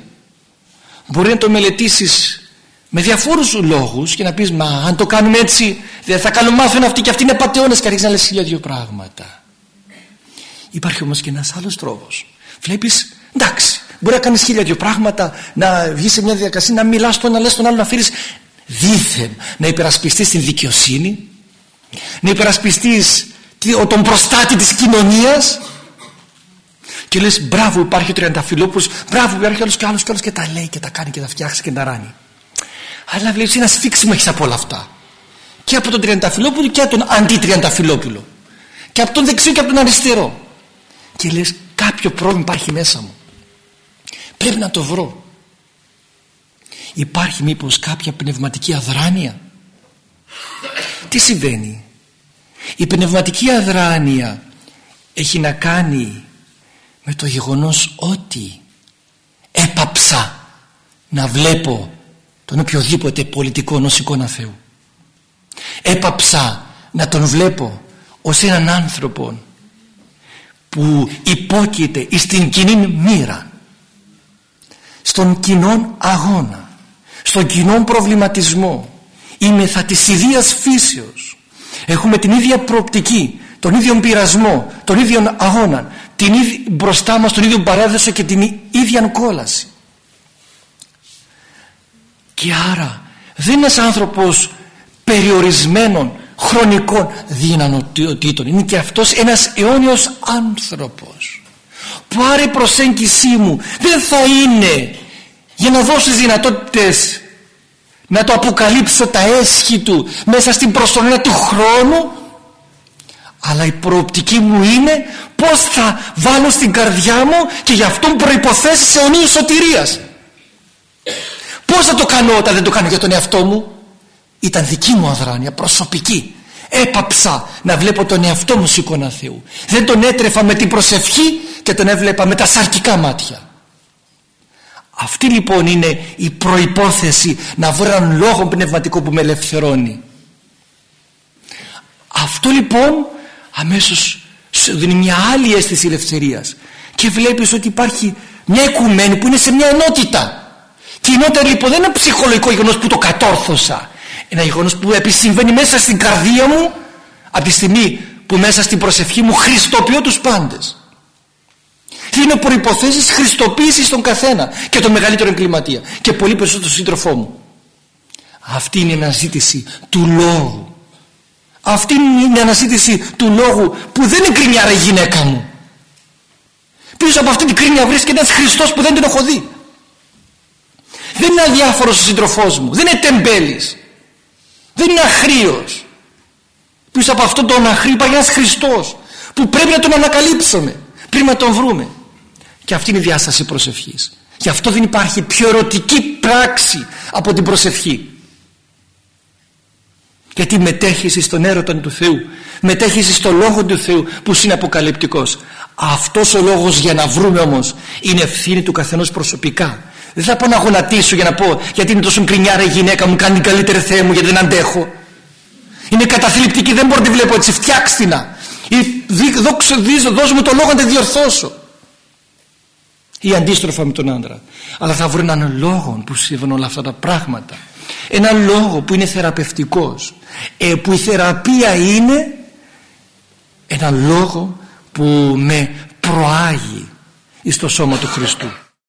Μπορεί να το μελετήσεις με διαφόρους λόγους και να πεις μα αν το κάνουμε έτσι δεν θα κάνουν μάθουν αυτοί και αυτοί είναι πατεώνες και αρχίζεις να λες χίλια δύο πράγματα. Υπάρχει όμως και ένας άλλος τρόπος. Βλέπεις, εντάξει, μπορεί να κάνεις χίλια δυο πράγματα, να βγεις σε μια διαδικασία, να μιλάς τον, να λες τον άλλο, να φέρεις δίθεν, να υπερασπιστείς την δικαιοσύνη, να υπερασπιστείς τον προστάτη της κοινωνίας και λες μπράβο υπάρχει ο Τριανταφυλόπουλος, μπράβο υπάρχει άλλος και άλλος και άλλος και τα λέει και τα κάνει και τα φτιάξει και τα ράνει. Αλλά βλέπεις ένα σφίξιμο έχεις από όλα αυτά. Και από τον Τριανταφυλόπουλο και από τον αντί-Τριανταφυλόπουλο. Και από τον δεξιό και από τον αριστερό και λες κάποιο πρόβλημα υπάρχει μέσα μου πρέπει να το βρω υπάρχει μήπως κάποια πνευματική αδράνεια; Τι συμβαίνει; Η πνευματική αδράνεια έχει να κάνει με το γεγονός ότι έπαψα να βλέπω τον οποιοδήποτε πολιτικό ως εικόνα Θεού. Έπαψα να τον βλέπω ως έναν άνθρωπο που υπόκειται στην κοινή μοίρα στον κοινό αγώνα στον κοινό προβληματισμό θα της ιδίας φύσεως. Έχουμε την ίδια προοπτική τον ίδιο πειρασμό τον ίδιο αγώνα την ίδια, μπροστά μας τον ίδιο παράδοσο και την ίδια κόλαση. Και άρα δεν είναι ένας άνθρωπος περιορισμένων χρονικών δυνατοτήτων. Είναι και αυτός ένας αιώνιος άνθρωπος. Που άρα η προσέγγιση μου. Δεν θα είναι για να δώσεις δυνατότητες να το αποκαλύψω τα έσχη του μέσα στην προστονία του χρόνου. Αλλά η προοπτική μου είναι πως θα βάλω στην καρδιά μου και γι' αυτόν προϋποθέσεις αιωνίου σωτηρίας. Πως θα το κάνω όταν δεν το κάνω για τον εαυτό μου. Ήταν δική μου αδράνεια προσωπική. Έπαψα να βλέπω τον εαυτό μου εικόνα Θεού. Δεν τον έτρεφα με την προσευχή και τον έβλεπα με τα σαρκικά μάτια αυτή λοιπόν είναι η προϋπόθεση να βρω έναν λόγο πνευματικό που με ελευθερώνει. Αυτό λοιπόν αμέσως σου δίνει μια άλλη αίσθηση ελευθερίας. Και βλέπεις ότι υπάρχει μια οικουμένη που είναι σε μια ενότητα. Και η ενότητα λοιπόν δεν είναι ψυχολογικό γεγονός που το κατόρθωσα. Ένα γεγονός που επισυμβαίνει μέσα στην καρδία μου από τη στιγμή που μέσα στην προσευχή μου χριστοποιώ τους πάντες είναι προϋποθέσεις χριστοποίησης στον καθένα και τον μεγαλύτερο εγκληματία. Και πολύ περισσότερο σύντροφό μου. Αυτή είναι η αναζήτηση του λόγου. Αυτή είναι η αναζήτηση του λόγου που δεν είναι κρινιάρα η γυναίκα μου. Πίσω από αυτή την κρίνια βρίσκεται ένας Χριστός που δεν τον έχω δει. Δεν είναι αδιάφορος ο σύντροφός μου. Δεν είναι τεμπέλης. Δεν είναι αχρήος πίσω από αυτόν τον αχρή υπάρχει ένας Χριστός που πρέπει να τον ανακαλύψουμε πριν να τον βρούμε και αυτή είναι η διάσταση προσευχής. Γι' αυτό δεν υπάρχει πιο ερωτική πράξη από την προσευχή. Γιατί μετέχεις στον έρωτα του Θεού. Μετέχεις στο Λόγο του Θεού που είναι αποκαλυπτικός. Αυτός ο λόγος για να βρούμε όμως είναι ευθύνη του καθενός προσωπικά. Δεν θα πάω να γονατίσω για να πω γιατί είναι τόσο κρινιάρα η γυναίκα μου κάνει την καλύτερη θέα μου γιατί δεν αντέχω είναι καταθλιπτική δεν μπορώ να τη βλέπω έτσι φτιάξτε να ή δώσ' μου το λόγο να τη διορθώσω ή αντίστροφα με τον άντρα. Αλλά θα βρω έναν λόγο που συμβαίνουν όλα αυτά τα πράγματα. Ένα λόγο που είναι θεραπευτικός. Ε, που η θεραπεία είναι ένα λόγο που με προάγει στο σώμα του Χριστού